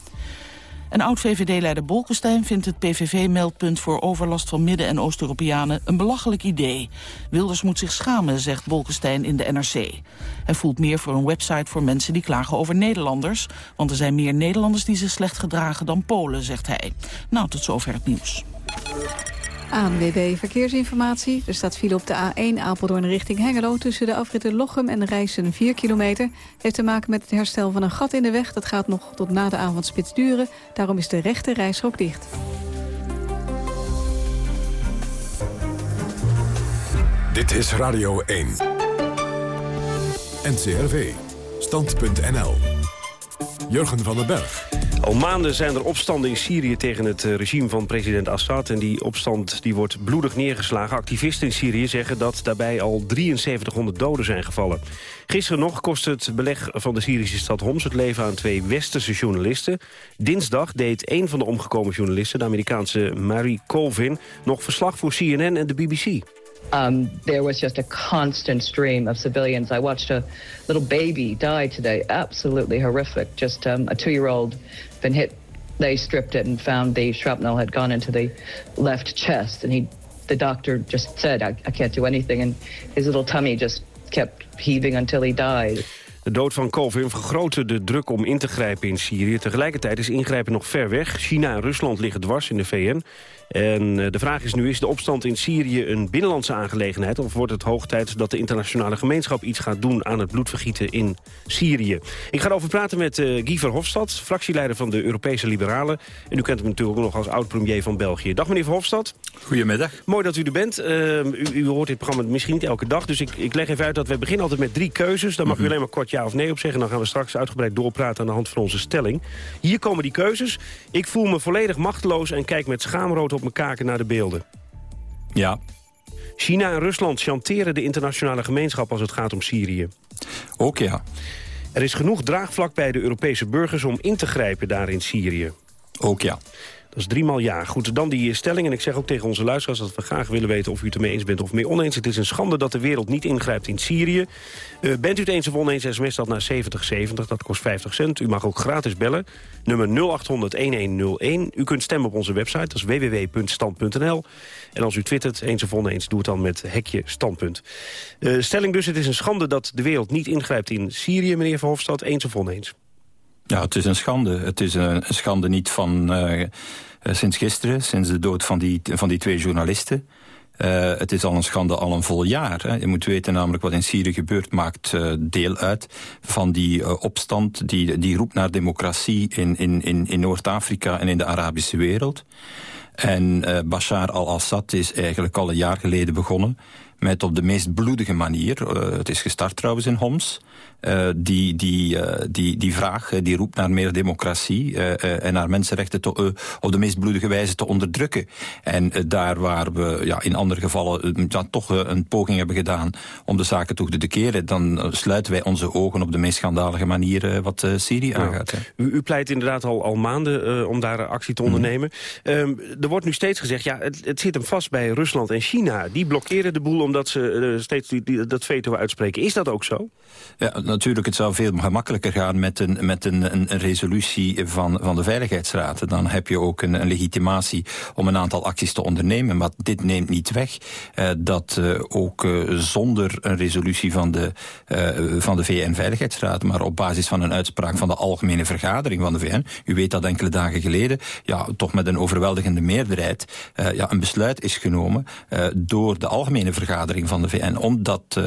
En oud-VVD-leider Bolkestein vindt het PVV-meldpunt voor overlast van Midden- en Oost-Europeanen een belachelijk idee. Wilders moet zich schamen, zegt Bolkestein in de NRC. Hij voelt meer voor een website voor mensen die klagen over Nederlanders. Want er zijn meer Nederlanders die zich slecht gedragen dan Polen, zegt hij. Nou, tot zover het nieuws. ANWB Verkeersinformatie. Er staat file op de A1 Apeldoorn richting Hengelo... tussen de afritten Lochem en Rijssen 4 kilometer. Heeft te maken met het herstel van een gat in de weg. Dat gaat nog tot na de avondspits duren. Daarom is de rechte reishok dicht. Dit is Radio 1. NCRV. Stand.nl. Jurgen van den Berg. Al maanden zijn er opstanden in Syrië tegen het eh, regime van president Assad. En die opstand die wordt bloedig neergeslagen. Activisten in Syrië zeggen dat daarbij al 7300 doden zijn gevallen. Gisteren nog kostte het beleg van de Syrische stad Homs het leven aan twee westerse journalisten. Dinsdag deed een van de omgekomen journalisten, de Amerikaanse Marie Colvin... nog verslag voor CNN en de BBC. Um, there was just a constant stream of civilians. I watched a little baby die today. Absolutely horrific. Just um, a two-year-old been hit. They stripped it and found the shrapnel had gone into the left chest. And he, the doctor just said, I, I can't do anything. And his little tummy just kept heaving until he died. De dood van Colvin vergrootte de druk om in te grijpen in Syrië. Tegelijkertijd is ingrijpen nog ver weg. China en Rusland liggen dwars in de VN. En eh, de vraag is nu, is de opstand in Syrië een binnenlandse aangelegenheid... of wordt het hoog tijd dat de internationale gemeenschap iets gaat doen... aan het bloedvergieten in Syrië? Ik ga erover praten met uh, Guy Verhofstadt, fractieleider van de Europese Liberalen. En u kent hem natuurlijk ook nog als oud-premier van België. Dag meneer Verhofstadt. Goedemiddag. Mooi dat u er bent. Uh, u, u, hoort dit programma misschien niet elke dag, dus ik, ik leg even uit dat we beginnen altijd met drie keuzes. Daar mag u mhm. alleen maar kort ja of nee op zeggen. Dan gaan we straks uitgebreid doorpraten aan de hand van onze stelling. Hier komen die keuzes. Ik voel me volledig machteloos en kijk met schaamrood op mijn kaken naar de beelden. Ja. China en Rusland chanteren de internationale gemeenschap als het gaat om Syrië. Ook ja. Er is genoeg draagvlak bij de Europese burgers om in te grijpen daar in Syrië. Ook ja. Dat is driemaal ja. Goed, dan die stelling. En ik zeg ook tegen onze luisteraars dat we graag willen weten... of u het ermee eens bent of mee oneens. Het is een schande dat de wereld niet ingrijpt in Syrië. Uh, bent u het eens of oneens, sms dat naar 7070. Dat kost 50 cent. U mag ook gratis bellen. Nummer 0800-1101. U kunt stemmen op onze website. Dat is www.stand.nl. En als u twittert, eens of oneens, doe het dan met hekje standpunt. Uh, stelling dus, het is een schande dat de wereld niet ingrijpt in Syrië, meneer Verhofstadt. Eens of oneens? Ja, het is een schande. Het is een, schande niet van uh, sinds gisteren, sinds de dood van die, van die twee journalisten. Uh, het is al een schande al een vol jaar. Hè. Je moet weten namelijk wat in Syrië gebeurt maakt uh, deel uit van die opstand die, die roept naar democratie in, in, in, in Noord-Afrika en in de Arabische wereld. En Bashar al-Assad is eigenlijk al een jaar geleden begonnen met op de meest bloedige manier, het is gestart trouwens in Homs, uh, die, die, uh, die, die vraag die roept naar meer democratie en naar mensenrechten te, op de meest bloedige wijze te onderdrukken. En daar waar we ja, in andere gevallen dan toch een poging hebben gedaan om de zaken toch te keren, dan sluiten wij onze ogen op de meest schandalige manier wat Syrië aangaat. U, u, pleit inderdaad al, al maanden om daar actie te ondernemen. Mm. er wordt nu steeds gezegd, ja, het, het, zit hem vast bij Rusland en China. Die blokkeren de boel omdat ze steeds die, die, dat veto uitspreken. Is dat ook zo? Ja, natuurlijk, het zou veel gemakkelijker gaan met een, met een, een, resolutie van, van de Veiligheidsraad. Dan heb je ook een, een, legitimatie om een aantal acties te ondernemen. Maar dit neemt niet weg uh, dat uh, ook uh, zonder een resolutie van de, van de VN-veiligheidsraad, maar op basis van een uitspraak van de Algemene Vergadering van de VN, u weet dat enkele dagen geleden, ja, toch met een overweldigende meerderheid, ja, een besluit is genomen door de Algemene Vergadering van de VN om, dat,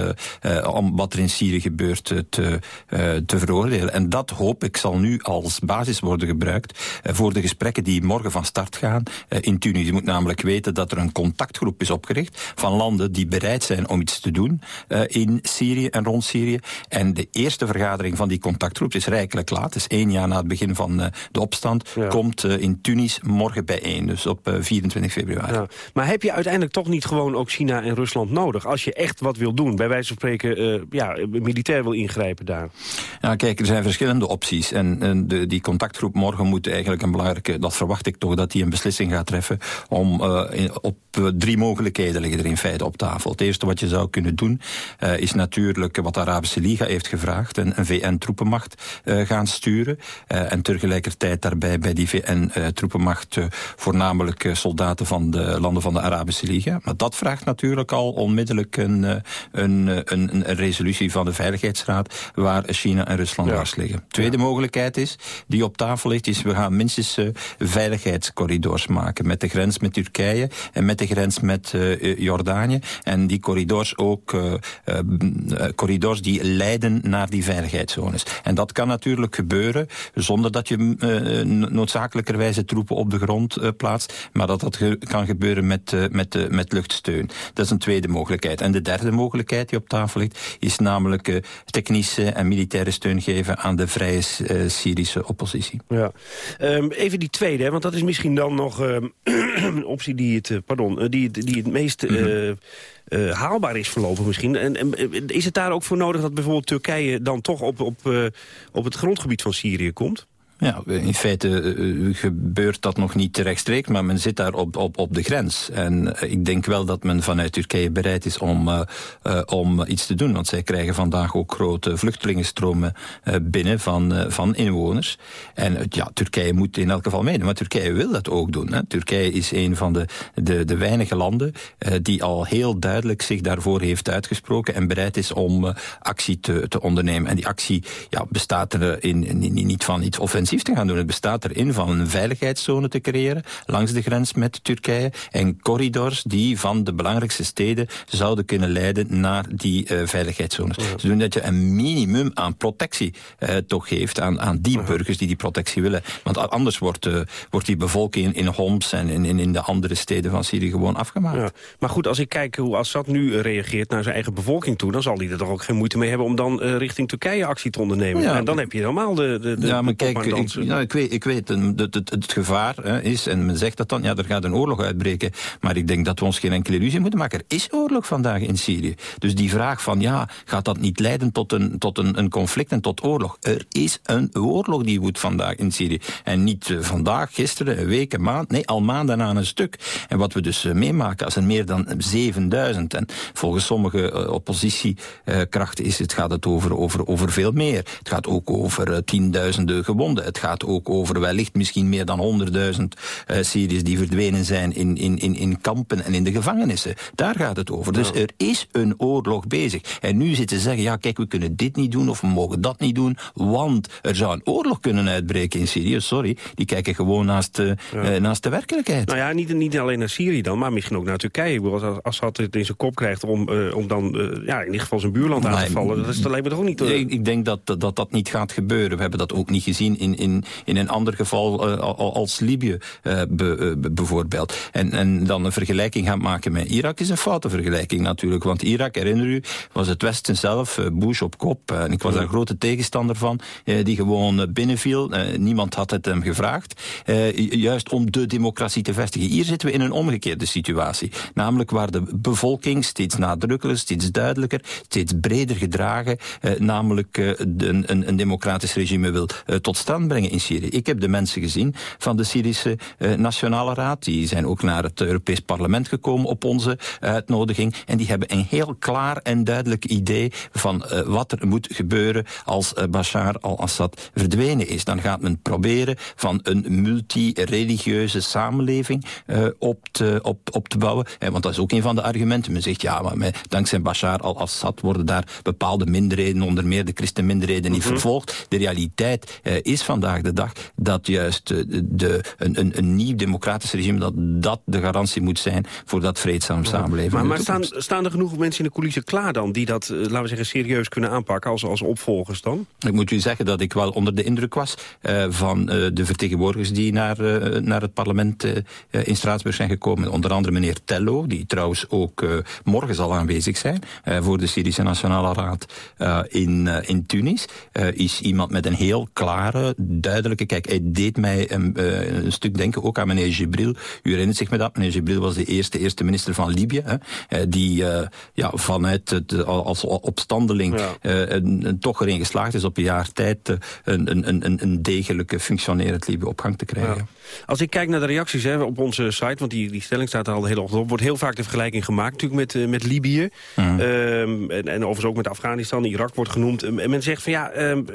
om wat er in Syrië gebeurt te, uh, te veroordelen. En dat hoop ik zal nu als basis worden gebruikt uh, voor de gesprekken die morgen van start gaan in Tunis. Je moet namelijk weten dat er een contactgroep is opgericht van landen die bereid zijn om iets te doen in Syrië en rond Syrië. En de eerste vergadering van die contactgroep is rijkelijk laat, is één jaar na het begin van de opstand, ja. komt in Tunis morgen bijeen, dus op 24 februari. Ja. Maar heb je uiteindelijk toch niet gewoon ook China en Rusland nodig? Als je echt wat wil doen, bij wijze van spreken ja, militair wil ingrijpen daar? Ja, kijk, er zijn verschillende opties. En, en de, die contactgroep morgen moet eigenlijk een belangrijke... dat verwacht ik toch, dat die een beslissing gaat treffen... om in, op uh, drie mogelijkheden liggen er in feite op tafel. Het eerste wat je zou kunnen doen... Uh, is natuurlijk wat de Arabische Liga heeft gevraagd... een, een VN-troepenmacht gaan sturen. en tegelijkertijd daarbij bij die VN-troepenmacht... voornamelijk soldaten van de landen van de Arabische Liga. Maar dat vraagt natuurlijk al onmiddellijk een, een, een, een resolutie van de Veiligheidsraad waar China en Rusland ja. dwars liggen. Tweede ja. mogelijkheid is, die op tafel ligt, is we gaan minstens uh, veiligheidscorridors maken. Met de grens met Turkije en met de grens met uh, Jordanië. En die corridors ook uh, corridors die leiden naar die veiligheidszones. En dat kan natuurlijk gebeuren zonder dat je noodzakelijkerwijze troepen op de grond plaatst. Maar dat dat ge kan gebeuren met, met, met luchtsteun. Dat is een tweede mogelijkheid. En de derde mogelijkheid die op tafel ligt, is namelijk en militaire steun geven aan de vrije uh, Syrische oppositie. Ja. Um, even die tweede, hè, want dat is misschien dan nog um, een optie die het, uh, pardon, uh, die, die het meest... Mm -hmm. Uh, haalbaar is verlopen misschien. En, en, is het daar ook voor nodig dat bijvoorbeeld Turkije dan toch op, op, uh, op het grondgebied van Syrië komt? Ja, in feite uh, gebeurt dat nog niet rechtstreeks, maar men zit daar op, op, op de grens. En uh, ik denk wel dat men vanuit Turkije bereid is om, uh, om iets te doen. Want zij krijgen vandaag ook grote vluchtelingenstromen binnen van, van inwoners. En ja, Turkije moet in elk geval meedoen, maar Turkije wil dat ook doen. Hè. Turkije is een van de, de, de weinige landen die al heel duidelijk zich daarvoor heeft uitgesproken en bereid is om actie te, te ondernemen. En die actie ja, bestaat er in, in, niet van iets offensiefs te gaan doen. Het bestaat erin van een veiligheidszone te creëren langs de grens met Turkije en corridors die van de belangrijkste steden zouden kunnen leiden naar die uh, veiligheidszones. Ja. Zodat dat je een minimum aan protectie uh, toch geeft aan, aan die ja. burgers die die protectie willen. Want anders wordt, uh, wordt die bevolking in Homs en in, in de andere steden van Syrië gewoon afgemaakt. Ja. Maar goed, als ik kijk hoe Assad nu reageert naar zijn eigen bevolking toe, dan zal hij er toch ook geen moeite mee hebben om dan richting Turkije actie te ondernemen. En dan heb je helemaal de, de, de Ja, maar kijk, ik, nou, ik weet, ik weet het, het, het, het gevaar hè, is, en men zegt dat dan, ja, er gaat een oorlog uitbreken. Maar ik denk dat we ons geen enkele illusie moeten maken. Er is oorlog vandaag in Syrië. Dus die vraag van, ja, gaat dat niet leiden tot een, tot een, een conflict en tot oorlog? Er is een oorlog die woedt vandaag in Syrië. En niet uh, vandaag, gisteren, een week, een maand. Nee, al maanden aan een stuk. En wat we dus uh, meemaken, als er meer dan 7000, en volgens sommige uh, oppositiekrachten is het, gaat het over, over, over veel meer. Het gaat ook over tienduizenden gewonden. Het gaat ook over wellicht misschien meer dan honderdduizend Syriërs die verdwenen zijn in, in, in, in kampen en in de gevangenissen. Daar gaat het over. Dus er is een oorlog bezig. En nu zitten ze zeggen, ja kijk, we kunnen dit niet doen of we mogen dat niet doen, want er zou een oorlog kunnen uitbreken in Syrië. Sorry, die kijken gewoon naast, uh, ja. uh, naast de werkelijkheid. Nou ja, niet, niet alleen naar Syrië dan, maar misschien ook naar Turkije. Als Assad het in zijn kop krijgt om, uh, om dan ja, in ieder geval zijn buurland aan te vallen, dat, is, dat lijkt me toch ook niet... Ik, ik, denk dat, dat dat niet gaat gebeuren. We hebben dat ook niet gezien in, in, in een ander geval als Libië be, bijvoorbeeld. En, en dan een vergelijking gaan maken met Irak is een foute vergelijking natuurlijk. Want Irak, herinner u, was het Westen zelf, Bush op kop. En ik was daar een grote tegenstander van, die gewoon binnenviel. Niemand had het hem gevraagd. Juist om de democratie te vestigen. Hier zitten we in een omgekeerde situatie. Namelijk waar de bevolking steeds nadrukkelijker, steeds duidelijker, steeds breder gedragen, namelijk een, een, een democratisch regime wil tot stand brengen in Syrië. Ik heb de mensen gezien van de Syrische Nationale Raad. Die zijn ook naar het Europees Parlement gekomen op onze uitnodiging. En die hebben een heel klaar en duidelijk idee van uh, wat er moet gebeuren als uh, Bashar al-Assad verdwenen is. Dan gaat men proberen van een multireligieuze samenleving op, te, op, op te bouwen. En want dat is ook een van de argumenten. Men zegt ja, maar met, dankzij Bashar al-Assad worden daar bepaalde minderheden, onder meer de christenminderheden, niet mm -hmm. vervolgd. De realiteit is vandaag de dag dat juist de, een, een, een nieuw democratisch regime, dat dat de garantie moet zijn voor dat vreedzaam samenleven. Maar, maar staan, staan er genoeg mensen in de coulissen klaar dan... die dat, uh, laten we zeggen, serieus kunnen aanpakken als, als opvolgers dan? Ik moet u zeggen dat ik wel onder de indruk was... Uh, van uh, de vertegenwoordigers die naar, naar het parlement in Straatsburg zijn gekomen. Onder andere meneer Tello, die trouwens ook morgen zal aanwezig zijn... voor de Syrische Nationale Raad in, in Tunis. is iemand met een heel klare, duidelijke... Kijk, hij deed mij een, een stuk denken, ook aan meneer Gibril. U herinnert zich me dat, meneer Gibril was de eerste, eerste minister van Libië... Hè, die uh, ja, vanuit het, als opstandeling ja. uh, een, een, toch erin geslaagd is op een jaar tijd een, een, een, een degelijke functionerend Libië op gang te krijgen. Ja. Als ik kijk naar de reacties hè, op onze site, want die, die stelling staat er al de hele ochtend op, wordt heel vaak de vergelijking gemaakt natuurlijk met, met Libië. Um, en, en overigens ook met Afghanistan, Irak wordt genoemd. Um, en men zegt van ja, um,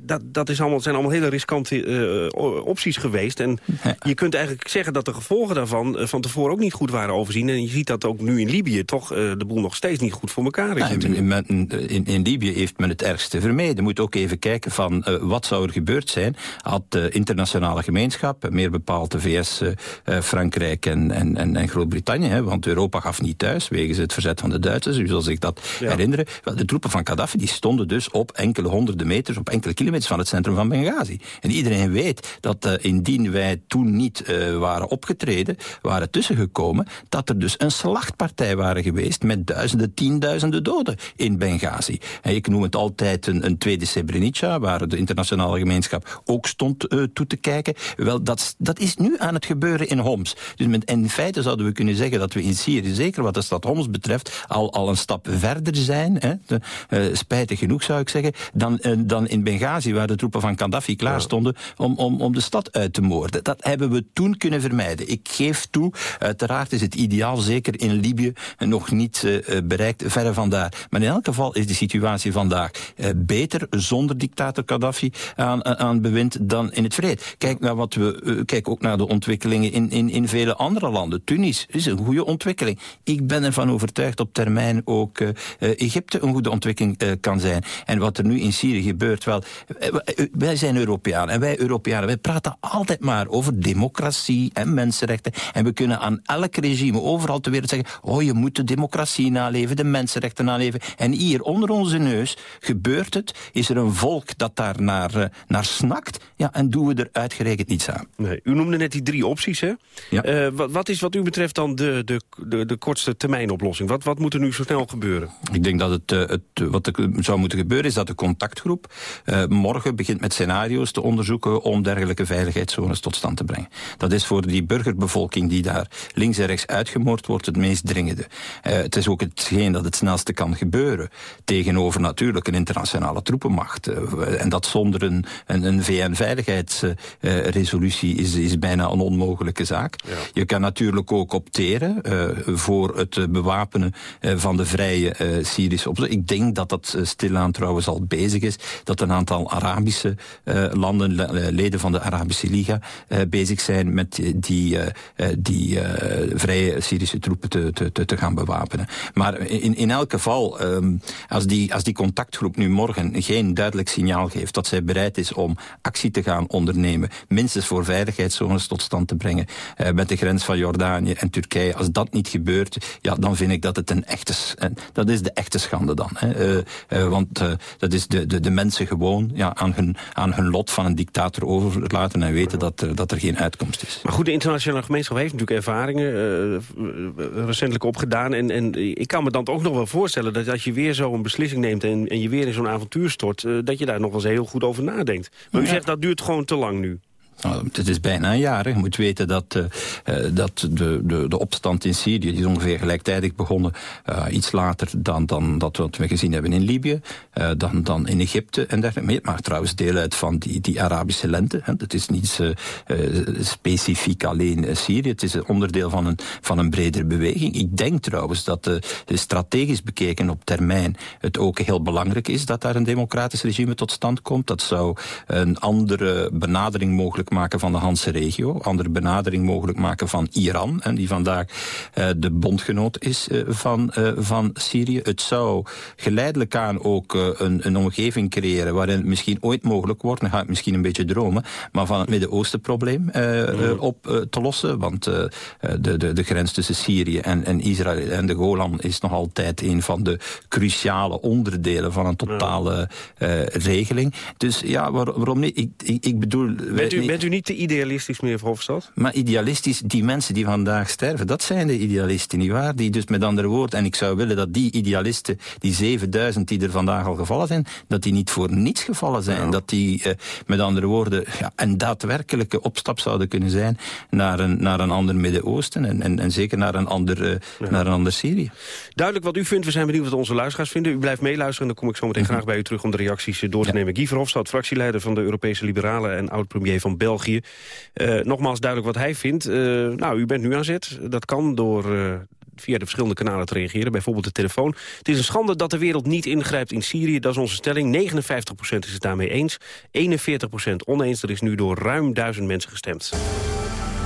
dat, dat is allemaal, zijn allemaal hele riskante opties geweest. En ja. je kunt eigenlijk zeggen dat de gevolgen daarvan van tevoren ook niet goed waren overzien. En je ziet dat ook nu in Libië toch uh, de boel nog steeds niet goed voor elkaar is. Nou, in, in, in, Libië heeft men het ergste vermeden. Je moet ook even kijken van wat zou er gebeurd zijn... had de internationale gemeenschap, meer bepaald de VS, uh, Frankrijk en, en, en Groot-Brittannië... Hè, want Europa gaf niet thuis, wegens het verzet van de Duitsers. U zal zich dat ja. herinneren. Wel, de troepen van Gaddafi die stonden dus op enkele honderden meters... op enkele kilometers van het centrum van Benghazi. En iedereen weet dat indien wij toen niet waren opgetreden... waren tussengekomen, dat er dus een slachtpartij waren geweest met duizenden, tienduizenden doden in Benghazi. En ik noem het altijd een, een tweede Srebrenica, waar de internationale gemeenschap ook stond uh, toe te kijken. Wel, dat, dat is nu aan het gebeuren in Homs. Dus met, in feite zouden we kunnen zeggen dat we in Syrië, zeker wat de stad Homs betreft, al, al een stap verder zijn, hè, de, uh, spijtig genoeg zou ik zeggen, dan, uh, dan in Benghazi, waar de troepen van Gaddafi klaar stonden om, om, om de stad uit te moorden. Dat hebben we toen kunnen vermijden. Ik geef toe, uiteraard is het ideaal, zeker in Libië, nog niet uh, bereikt, verre van daar. Maar in elk geval is de situatie vandaag beter zonder dictator Gaddafi aan, aan bewind dan in het verleden. Kijk naar wat we, uh, kijk ook naar de ontwikkelingen in, in, in vele andere landen. Tunis is een goede ontwikkeling. Ik ben ervan overtuigd op termijn ook Egypte een goede ontwikkeling kan zijn. En wat er nu in Syrië gebeurt, wel, wij zijn Europeanen en wij Europeanen, wij praten altijd maar over democratie en mensenrechten en we kunnen aan elk regime overal ter wereld zeggen, oh je moet de democratie naleven, de mensenrechten naleven. En hier onder onze neus gebeurt het, is er een volk dat daar naar, naar snakt, ja, en doen we er uitgerekend niets aan. Nee, u noemde net die drie opties, hè? Ja. Uh, wat, wat, is wat u betreft dan de, de, de, de kortste termijn oplossing? Wat, wat moet er nu zo snel gebeuren? Ik denk dat het, uh, het wat er zou moeten gebeuren is dat de contactgroep morgen begint met scenario's te onderzoeken om dergelijke veiligheidszones tot stand te brengen. Dat is voor die burgerbevolking die daar links en rechts uitgemoord wordt het meest dringende. Uh, het is ook hetgeen dat het snelste kan gebeuren tegenover natuurlijk een internationale troepenmacht. En dat zonder een, een, een VN-veiligheidsresolutie is, is bijna een onmogelijke zaak. Ja. Je kan natuurlijk ook opteren uh, voor het bewapenen van de vrije Syrische oppositie. Ik denk dat dat stilaan trouwens al bezig is. Dat een aantal Arabische landen, leden van de Arabische Liga, bezig zijn met die, die vrije Syrische troepen te, te, te gaan bewapenen. Maar in, in elk geval, um, als, die, als die contactgroep nu morgen geen duidelijk signaal geeft dat zij bereid is om actie te gaan ondernemen, minstens voor veiligheidszones tot stand te brengen uh, met de grens van Jordanië en Turkije, als dat niet gebeurt, ja, dan vind ik dat het een echte, dat is de echte schande dan. Hè. Uh, want dat is de, de, de mensen gewoon ja, aan, hun, aan hun lot van een dictator overlaten en weten dat, er, dat er geen uitkomst is. Maar goed, de internationale gemeenschap heeft natuurlijk ervaringen recentelijk opgedaan. En, en ik kan me dan ook nog wel voorstellen dat als je weer zo'n beslissing neemt... En, en je weer in zo'n avontuur stort, uh, dat je daar nog wel eens heel goed over nadenkt. Maar u zegt dat duurt gewoon te lang nu. Nou, het is bijna een jaar. Je moet weten dat, uh, dat de, de, de opstand in Syrië... die ongeveer gelijktijdig begonnen. Uh, iets later dan, dan dat wat we gezien hebben in Libië. Dan, dan in Egypte en dergelijke. Maar trouwens deel uit van die, die Arabische lente. Hè. Dat is niet specifiek alleen Syrië. Het is een onderdeel van een, van een bredere beweging. Ik denk trouwens dat strategisch bekeken op termijn... het ook heel belangrijk is dat daar een democratisch regime tot stand komt. Dat zou een andere benadering mogelijk maken van de Hanse regio. Andere benadering mogelijk maken van Iran. En die vandaag uh, de bondgenoot is uh, van, uh, van Syrië. Het zou geleidelijk aan ook een, een omgeving creëren waarin het misschien ooit mogelijk wordt, dan ga ik misschien een beetje dromen, maar van het Midden-Oosten probleem mm. op te lossen. Want de, de, de grens tussen Syrië en, en Israël en de Golan is nog altijd een van de cruciale onderdelen van een totale regeling. Dus ja, waar, waarom niet? Ik, ik, ik bedoel... Bent u, bent u niet te idealistisch, meneer Verhofstadt? Maar idealistisch, die mensen die vandaag sterven, dat zijn de idealisten, nietwaar? Die dus met andere woorden, en ik zou willen dat die idealisten, die 7000 die er vandaag al gevallen zijn, dat die niet voor niets gevallen zijn. Ja. Dat die, uh, met andere woorden, ja, een daadwerkelijke opstap zouden kunnen zijn naar een, naar een ander Midden-Oosten en, en, en zeker naar een ander, ja. naar een ander Syrië. Duidelijk wat u vindt, we zijn benieuwd wat onze luisteraars vinden. U blijft meeluisteren en dan kom ik zo meteen graag bij u terug om de reacties door te nemen. Guy Verhofstadt, fractieleider van de Europese Liberalen en oud-premier van België. Uh, nogmaals duidelijk wat hij vindt. Uh, nou, u bent nu aan zet. Dat kan door uh, via de verschillende kanalen te reageren, bijvoorbeeld de telefoon. Het is een schande dat de wereld niet ingrijpt in Syrië. Dat is onze stelling. 59% is het daarmee eens. 41% oneens. Er is nu door ruim duizend mensen gestemd.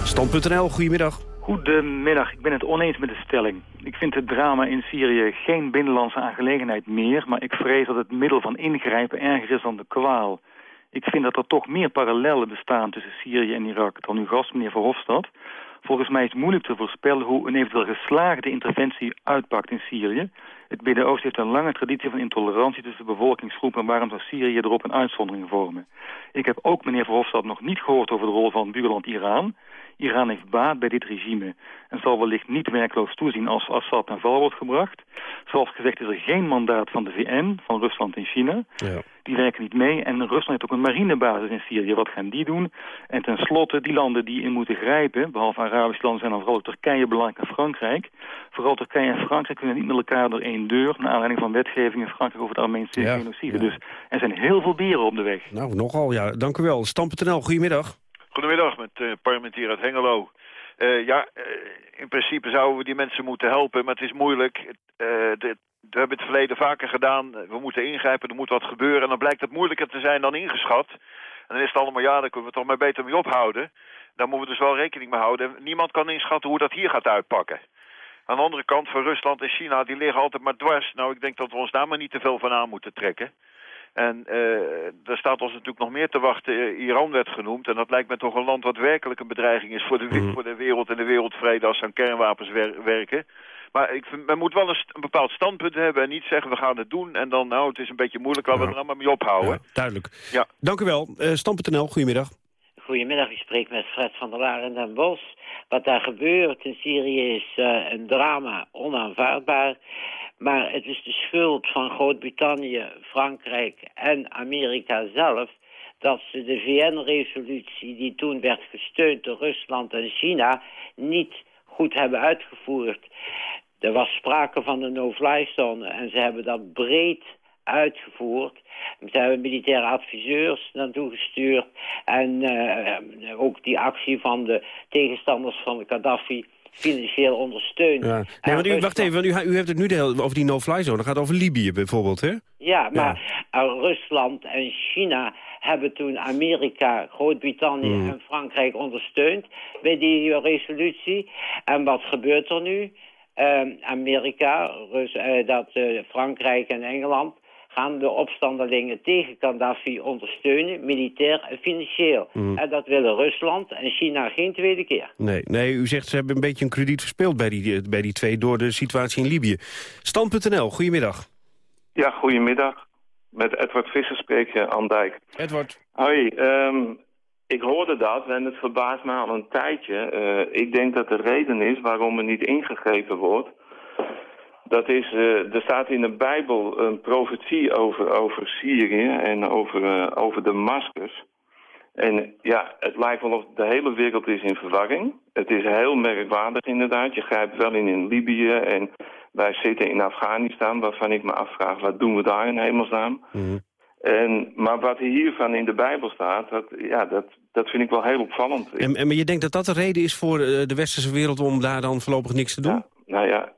Stand.nl, goedemiddag. Goedemiddag, ik ben het oneens met de stelling. Ik vind het drama in Syrië geen binnenlandse aangelegenheid meer... maar ik vrees dat het middel van ingrijpen erger is dan de kwaal. Ik vind dat er toch meer parallellen bestaan tussen Syrië en Irak dan uw gast, meneer Verhofstadt. Volgens mij is het moeilijk te voorspellen hoe een eventueel geslaagde interventie uitpakt in Syrië. Het Midden-Oosten heeft een lange traditie van intolerantie tussen bevolkingsgroepen... en waarom zou Syrië erop een uitzondering vormen? Ik heb ook meneer Verhofstadt nog niet gehoord over de rol van buurland Iran... Iran heeft baat bij dit regime en zal wellicht niet werkloos toezien als Assad naar val wordt gebracht. Zoals gezegd is er geen mandaat van de VN, van Rusland en China. Ja. Die werken niet mee en Rusland heeft ook een marinebasis in Syrië. Wat gaan die doen? En tenslotte, die landen die in moeten grijpen, behalve Arabische landen zijn dan vooral Turkije belangrijk en Frankrijk. Vooral Turkije en Frankrijk kunnen niet met elkaar door één deur, naar aanleiding van wetgeving in Frankrijk over de Armeense ja. genocide. Ja. Dus er zijn heel veel beren op de weg. Nou, nogal ja. Dank u wel. Stam.nl, goedemiddag. Goedemiddag, met uh, parlementier uit Hengelo. Uh, ja, uh, in principe zouden we die mensen moeten helpen, maar het is moeilijk. De, we hebben het verleden vaker gedaan. We moeten ingrijpen, er moet wat gebeuren. En dan blijkt het moeilijker te zijn dan ingeschat. En dan is het allemaal, ja, daar kunnen we toch maar beter mee ophouden. Daar moeten we dus wel rekening mee houden. Niemand kan inschatten hoe dat hier gaat uitpakken. Aan de andere kant, voor Rusland en China, die liggen altijd maar dwars. Nou, ik denk dat we ons daar maar niet te veel van aan moeten trekken. En uh, er staat ons natuurlijk nog meer te wachten. Iran werd genoemd. En dat lijkt me toch een land wat werkelijk een bedreiging is voor de, mm. voor de wereld en de wereldvrede als ze aan kernwapens wer werken. Maar ik vind, men moet wel een, een, bepaald standpunt hebben en niet zeggen we gaan het doen. En dan, nou, het is een beetje moeilijk, laten we er allemaal mee ophouden. Ja, duidelijk. Ja. Dank u wel. Uh, Stam.nl, goedemiddag. Goedemiddag, ik spreek met Fred van der Laar in Den Bosch. Wat daar gebeurt in Syrië is uh, een drama onaanvaardbaar. Maar het is de schuld van Groot-Brittannië, Frankrijk en Amerika zelf dat ze de VN-resolutie die toen werd gesteund door Rusland en China niet goed hebben uitgevoerd. Er was sprake van een no-fly zone en ze hebben dat breed uitgevoerd. Ze hebben militaire adviseurs naartoe gestuurd. En uh, ook die actie van de tegenstanders van Gaddafi financieel ondersteunen. Ja. Nee, want u, wacht even, want u, u hebt het nu de hele, over die no-fly zone. Dat gaat over Libië bijvoorbeeld, hè? Ja, maar ja. Rusland en China hebben toen Amerika, Groot-Brittannië mm. en Frankrijk ondersteund bij die resolutie. En wat gebeurt er nu? Uh, Amerika, Rus, uh, dat uh, Frankrijk en Engeland gaan de opstandelingen tegen Gaddafi ondersteunen, militair en financieel. Mm. En dat willen Rusland en China geen tweede keer. Nee, nee, u zegt ze hebben een beetje een krediet verspeeld bij die, bij die twee door de situatie in Libië. Stand.nl, goedemiddag. Ja, goedemiddag. Met Edward Visser spreek je aan Dijk. Edward. Hoi, um, ik hoorde dat en het verbaast me al een tijdje. Uh, ik denk dat de reden is waarom er niet ingegrepen wordt dat is, uh, er staat in de Bijbel een profetie over, over Syrië en over, uh, over de maskers. En ja, het lijkt wel of de hele wereld is in verwarring. Het is heel merkwaardig inderdaad. Je grijpt wel in in Libië en wij zitten in Afghanistan... waarvan ik me afvraag, wat doen we daar in hemelsnaam? Mm. En, maar wat hiervan in de Bijbel staat, dat, ja, dat, dat vind ik wel heel opvallend. En, en maar je denkt dat dat de reden is voor uh, de westerse wereld om daar dan voorlopig niks te doen? Ja, nou ja,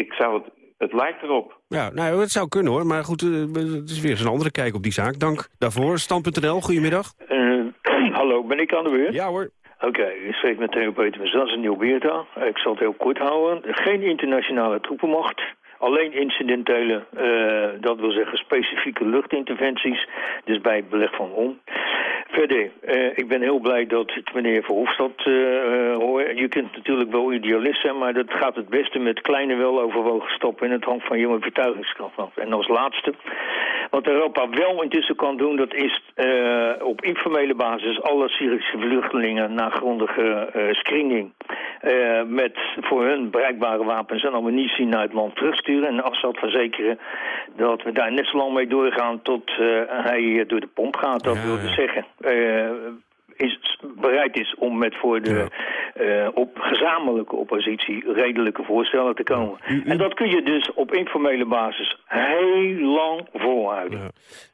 ik zou het het lijkt erop. Ja, nou, het zou kunnen hoor. Maar goed, uh, het is weer eens een andere kijk op die zaak. Dank daarvoor. Stand.nl, goedemiddag. Uh, hallo, ben ik aan de beurt? Ja hoor. Oké, okay, ik spreek met Theo Peters. Dat is een nieuw Beerta. Ik zal het heel kort houden. Geen internationale troepenmacht. Alleen incidentele, uh, dat wil zeggen specifieke luchtinterventies. Dus bij het beleg van om. Verder, uh, ik ben heel blij dat het meneer Verhofstadt uh, hoor. Je kunt natuurlijk wel idealist zijn, maar dat gaat het beste met kleine weloverwogen stappen in het hand van jonge vertuigingskracht af. En als laatste, wat Europa wel intussen kan doen, dat is uh, op informele basis alle Syrische vluchtelingen na grondige screening met voor hun bereikbare wapens en ammunitie naar het land terugsturen. En Assad verzekeren dat we daar net zo lang mee doorgaan tot hij door de pomp gaat, dat ja, wil ja. zeggen is, bereid is om met voor de ja. uh, op gezamenlijke oppositie redelijke voorstellen te komen. Ja. U, u... En dat kun je dus op informele basis heel lang volhouden. Ja.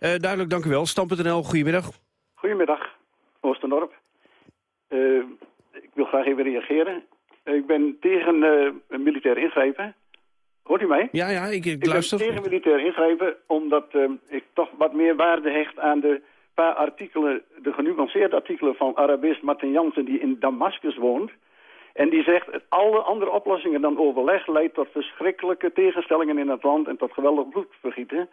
Uh, duidelijk, dank u wel. Stam.nl, goedemiddag. Goedemiddag, Oostendorp. ik wil graag even reageren. ik ben tegen militair ingrijpen. Hoort u mij? Ja, ja, ik, ik, ik luister. ben tegen militair ingrijpen, omdat ik toch wat meer waarde hecht aan de paar artikelen, de genuanceerde artikelen van Arabist Martin Jansen... die in Damascus woont. En die zegt, alle andere oplossingen dan overleg... leidt tot verschrikkelijke tegenstellingen in het land... en tot geweldig bloedvergieten.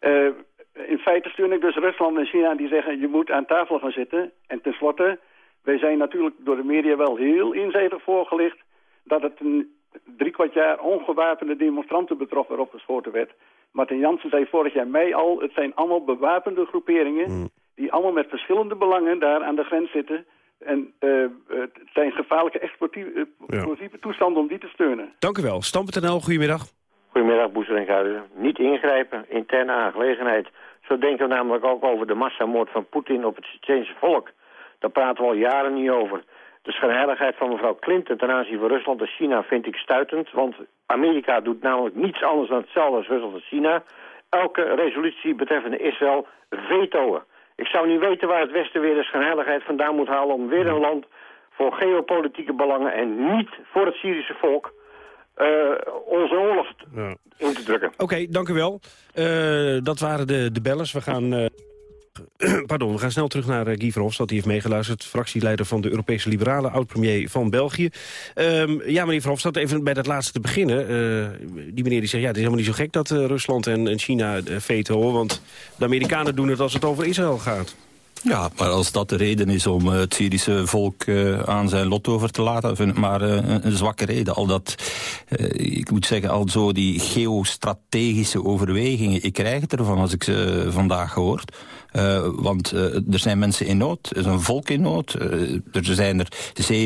Uh, in feite steun ik dus Rusland en China die zeggen... je moet aan tafel gaan zitten. En tenslotte, wij zijn natuurlijk door de media wel heel eenzijdig voorgelicht... dat het een drie kwart jaar ongewapende demonstranten betrof waarop geschoten werd. Martin Jansen zei vorig jaar mei al... het zijn allemaal bewapende groeperingen... Mm die allemaal met verschillende belangen daar aan de grens zitten. En uh, het zijn gevaarlijke explosieve ja. toestanden om die te steunen. Dank u wel. Stam.nl, goedemiddag. Goedemiddag, Boezer en Guiden. Niet ingrijpen, interne aangelegenheid. Zo denken we namelijk ook over de massamoord van Poetin op het Tsjetsjeense volk. Daar praten we al jaren niet over. De schijnheiligheid van mevrouw Clinton ten aanzien van Rusland en China vind ik stuitend. Want Amerika doet namelijk niets anders dan hetzelfde als Rusland en China. Elke resolutie betreffende Israël vetoen. Ik zou niet weten waar het Westen weer de schijnheiligheid vandaan moet halen... om weer een land voor geopolitieke belangen en niet voor het Syrische volk... Uh, onze oorlog ja. in te drukken. Oké, okay, dank u wel. Uh, dat waren de, de bellers. We gaan... Uh... Pardon, we gaan snel terug naar Guy Verhofstadt. Die heeft meegeluisterd, fractieleider van de Europese Liberalen... oud-premier van België. Um, ja, meneer Verhofstadt, even bij dat laatste te beginnen. Uh, die meneer die zegt, ja, het is helemaal niet zo gek... dat uh, Rusland en, China uh, veto, want de Amerikanen doen het als het over Israël gaat. Ja, maar als dat de reden is om het Syrische volk aan zijn lot over te laten, vind ik maar een zwakke reden. Al dat, ik moet zeggen, al zo die geostrategische overwegingen, ik krijg het ervan als ik ze vandaag gehoord. Uh, want uh, er zijn mensen in nood, er is een volk in nood. Uh, er zijn er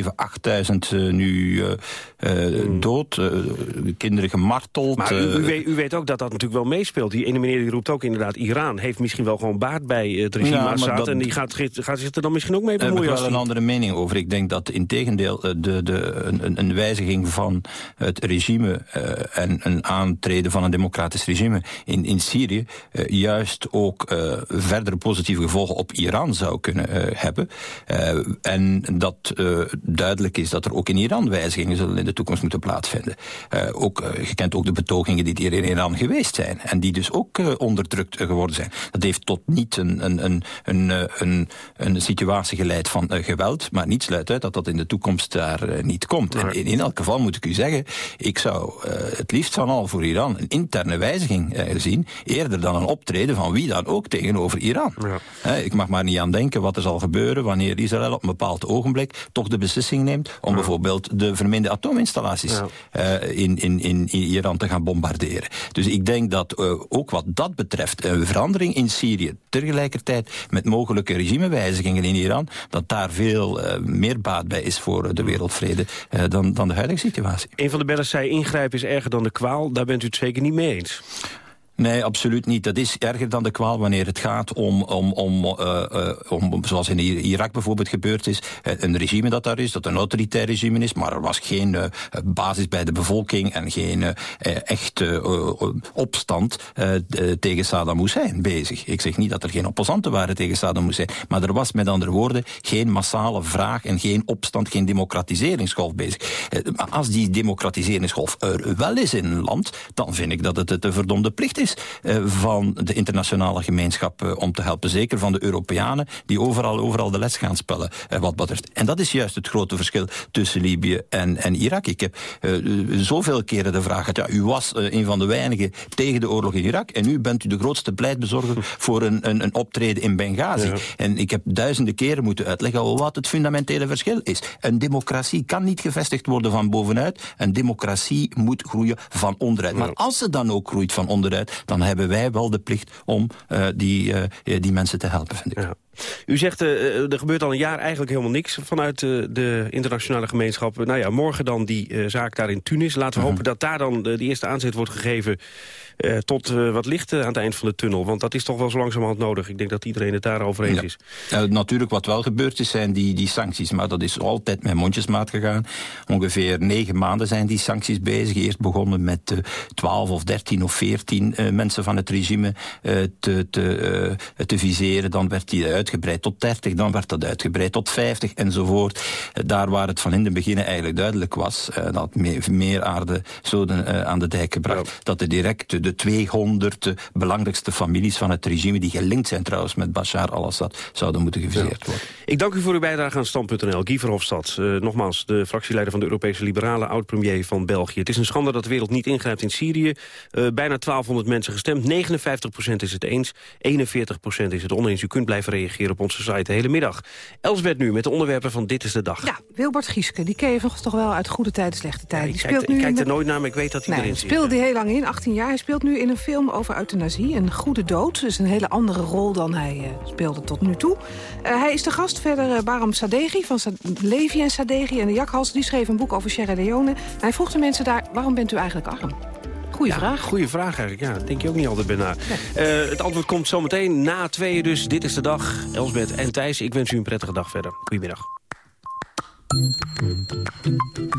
7.000, 8.000 nu mm. dood, kinderen gemarteld. Maar u, u, weet, u, weet, ook dat dat natuurlijk wel meespeelt. Die ene meneer die roept ook inderdaad, Iran heeft misschien wel gewoon baat bij het regime ja, Assad. Dat, en die gaat, gaat zich er dan misschien ook mee bemoeien. Daar heb ik wel een andere mening over. Ik denk dat in tegendeel de, de, een, een wijziging van het regime en een aantreden van een democratisch regime in, in Syrië juist ook positieve gevolgen op Iran zou kunnen uh, hebben. Uh, en dat uh, duidelijk is dat er ook in Iran wijzigingen zullen in de toekomst moeten plaatsvinden. ook, je kent ook de betogingen die hier in Iran geweest zijn. En die dus ook onderdrukt geworden zijn. Dat heeft tot niet een, een, een, een, een, een situatie geleid van geweld. Maar niets sluit uit dat dat in de toekomst daar niet komt. En in, in, elk geval moet ik u zeggen, ik zou het liefst van al voor Iran een interne wijziging zien. Eerder dan een optreden van wie dan ook tegenover Iran. Ja. ik mag maar niet aan denken wat er zal gebeuren wanneer Israël op een bepaald ogenblik toch de beslissing neemt om bijvoorbeeld de verminde atoominstallaties ja. uh, in, in, in Iran te gaan bombarderen. Dus ik denk dat uh, ook wat dat betreft een verandering in Syrië tegelijkertijd met mogelijke regimewijzigingen in Iran, dat daar veel uh, meer baat bij is voor de wereldvrede dan, dan de huidige situatie. Een van de bellers zei ingrijpen is erger dan de kwaal. Daar bent u het zeker niet mee eens. Nee, absoluut niet. Dat is erger dan de kwaal wanneer het gaat om, om, om, uh, om zoals in Irak bijvoorbeeld gebeurd is, een regime dat daar is, dat een autoritair regime is, maar er was geen uh, basis bij de bevolking en geen echte opstand tegen Saddam Hussein bezig. Ik zeg niet dat er geen opposanten waren tegen Saddam Hussein, maar er was met andere woorden geen massale vraag en geen opstand, geen democratiseringsgolf bezig. als die democratiseringsgolf er wel is in een land, dan vind ik dat het de verdomde plicht is is uh, van de internationale gemeenschap uh, om te helpen. Zeker van de Europeanen die overal, overal de les gaan spellen uh, wat betreft. En dat is juist het grote verschil tussen Libië en, en Irak. Ik heb zoveel keren de vraag gehad, ja, u was een van de weinigen tegen de oorlog in Irak en nu bent u de grootste pleitbezorger voor een, een, een optreden in Benghazi. Ja. En ik heb duizenden keren moeten uitleggen wat het fundamentele verschil is. Een democratie kan niet gevestigd worden van bovenuit. Een democratie moet groeien van onderuit. Maar als ze dan ook groeit van onderuit, dan hebben wij wel de plicht om uh, die, uh, die mensen te helpen, vind ik. U zegt, uh, er gebeurt al een jaar eigenlijk helemaal niks vanuit uh, de internationale gemeenschap. Nou ja, morgen dan die uh, zaak daar in Tunis. Laten we -huh. hopen dat daar dan de eerste aanzet wordt gegeven... tot wat licht aan het eind van de tunnel. Want dat is toch wel zo langzamerhand nodig. Ik denk dat iedereen het daarover eens ja. is. natuurlijk, wat wel gebeurd is, zijn die, die sancties. Maar dat is altijd met mondjesmaat gegaan. Ongeveer negen maanden zijn die sancties bezig. Eerst begonnen met twaalf of dertien of veertien mensen van het regime te, te, te viseren. Dan werd die uit uitgebreid tot 30, dan werd dat uitgebreid tot 50 enzovoort. Daar waar het van in het begin eigenlijk duidelijk was, uh, dat meer, aarde zoden uh, aan de dijk gebracht, ja. dat er direct de 200 belangrijkste families van het regime, die gelinkt zijn trouwens met Bashar al-Assad, zouden moeten geviseerd ja. worden. Ik dank u voor uw bijdrage aan Stand.nl. Guy Verhofstadt, uh, nogmaals, de fractieleider van de Europese Liberalen, oud-premier van België. Het is een schande dat de wereld niet ingrijpt in Syrië. bijna 1200 mensen gestemd, 59% is het eens, 41% is het oneens. U kunt blijven reageren reageren op onze site de hele middag. Elsbeth nu met de onderwerpen van Dit is de Dag. Ja, Wilbert Gieske, die ken je toch wel uit goede tijden, slechte tijden. Ja, die speelt nu kijk er nooit naar, maar ik weet dat hij nee, erin zit. speelde heel lang in, 18 jaar. Hij speelt nu in een film over euthanasie, Een Goede Dood. Dus een hele andere rol dan hij uh, speelde tot nu toe. Uh, hij is de gast verder uh, Baram Sadeghi van Sa Levi en Sadeghi en de Jakhals. Die schreef een boek over Sierra Leone. hij vroeg de mensen daar, waarom bent u eigenlijk arm? Goeie ja, vraag. Goeie vraag eigenlijk, ja. Denk je ook niet altijd bij na. Nee. Uh, het antwoord komt zometeen na tweeën dus. Dit is de dag. Elsbeth en Thijs, ik wens u een prettige dag verder. Goedemiddag.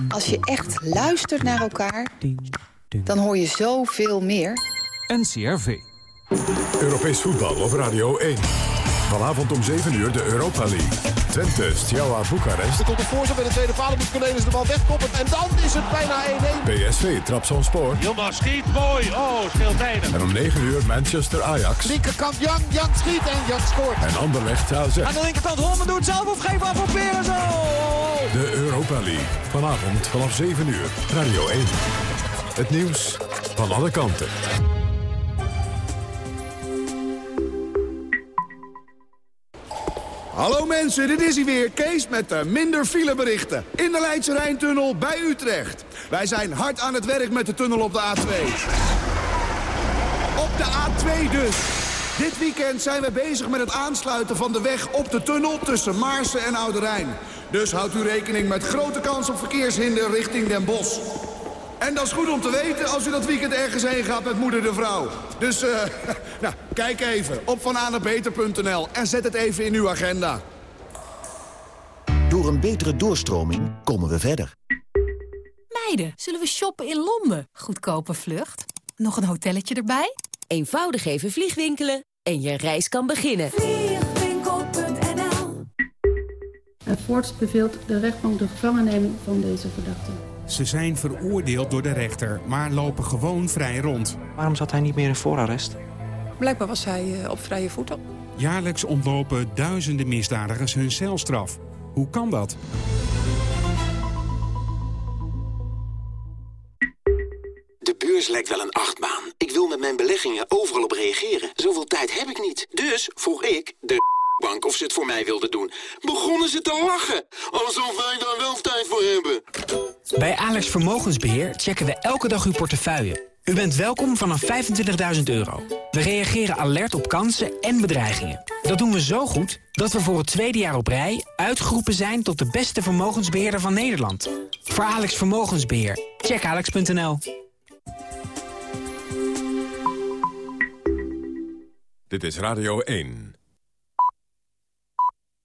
Als je echt luistert naar elkaar, dan hoor je zoveel meer. NCRV. Europees voetbal op Radio 1. Vanavond om 7 uur de Europa League. Twente, Steaua Boekarest. Er komt een voorzet bij de tweede paal. Moet Cornelis de bal wegkoppen. En dan is het bijna 1-1. PSV, Trapsonspoor. Yilmaz schiet, mooi. Oh, scheelt weinig. En om 9 uur Manchester Ajax. Linkerkant Jan, Jan schiet en Jan scoort. En Anderlecht AZ. Aan de linkerkant Holmen doet zelf of geef af op Peren zo. De Europa League. Vanavond vanaf 7 uur. Radio 1. Het nieuws van alle kanten. Hallo mensen, dit is hij weer, Kees met de minder fileberichten. In de Leidse Rijntunnel bij Utrecht. Wij zijn hard aan het werk met de tunnel op de A2. Op de A2 dus. Dit weekend zijn we bezig met het aansluiten van de weg op de tunnel tussen Maarsen en Oude Rijn. Dus houdt u rekening met grote kans op verkeershinder richting Den Bosch. En dat is goed om te weten als u dat weekend ergens heen gaat met moeder de vrouw. Dus, eh, nou, kijk even op vananabeter.nl en zet het even in uw agenda. Door een betere doorstroming komen we verder. Meiden, zullen we shoppen in Londen? Goedkope vlucht. Nog een hotelletje erbij? Eenvoudig even vliegwinkelen en je reis kan beginnen. Vliegwinkel.nl En voorts beveelt de rechtbank de gevangenneming van deze verdachten. Ze zijn veroordeeld door de rechter, maar lopen gewoon vrij rond. Waarom zat hij niet meer in voorarrest? Blijkbaar was hij eh, op vrije voeten. Jaarlijks ontlopen duizenden misdadigers hun celstraf. Hoe kan dat? De beurs lijkt wel een achtbaan. Ik wil met mijn beleggingen overal op reageren. Zoveel tijd heb ik niet. Dus vroeg ik de bank of ze het voor mij wilden doen. Begonnen ze te lachen. Alsof wij daar wel tijd voor hebben. Bij Alex Vermogensbeheer checken we elke dag uw portefeuille. U bent welkom vanaf 25.000 euro. We reageren alert op kansen en bedreigingen. Dat doen we zo goed dat we voor het tweede jaar op rij... uitgeroepen zijn tot de beste vermogensbeheerder van Nederland. Voor Alex Vermogensbeheer. Check alex.nl. Dit is Radio 1.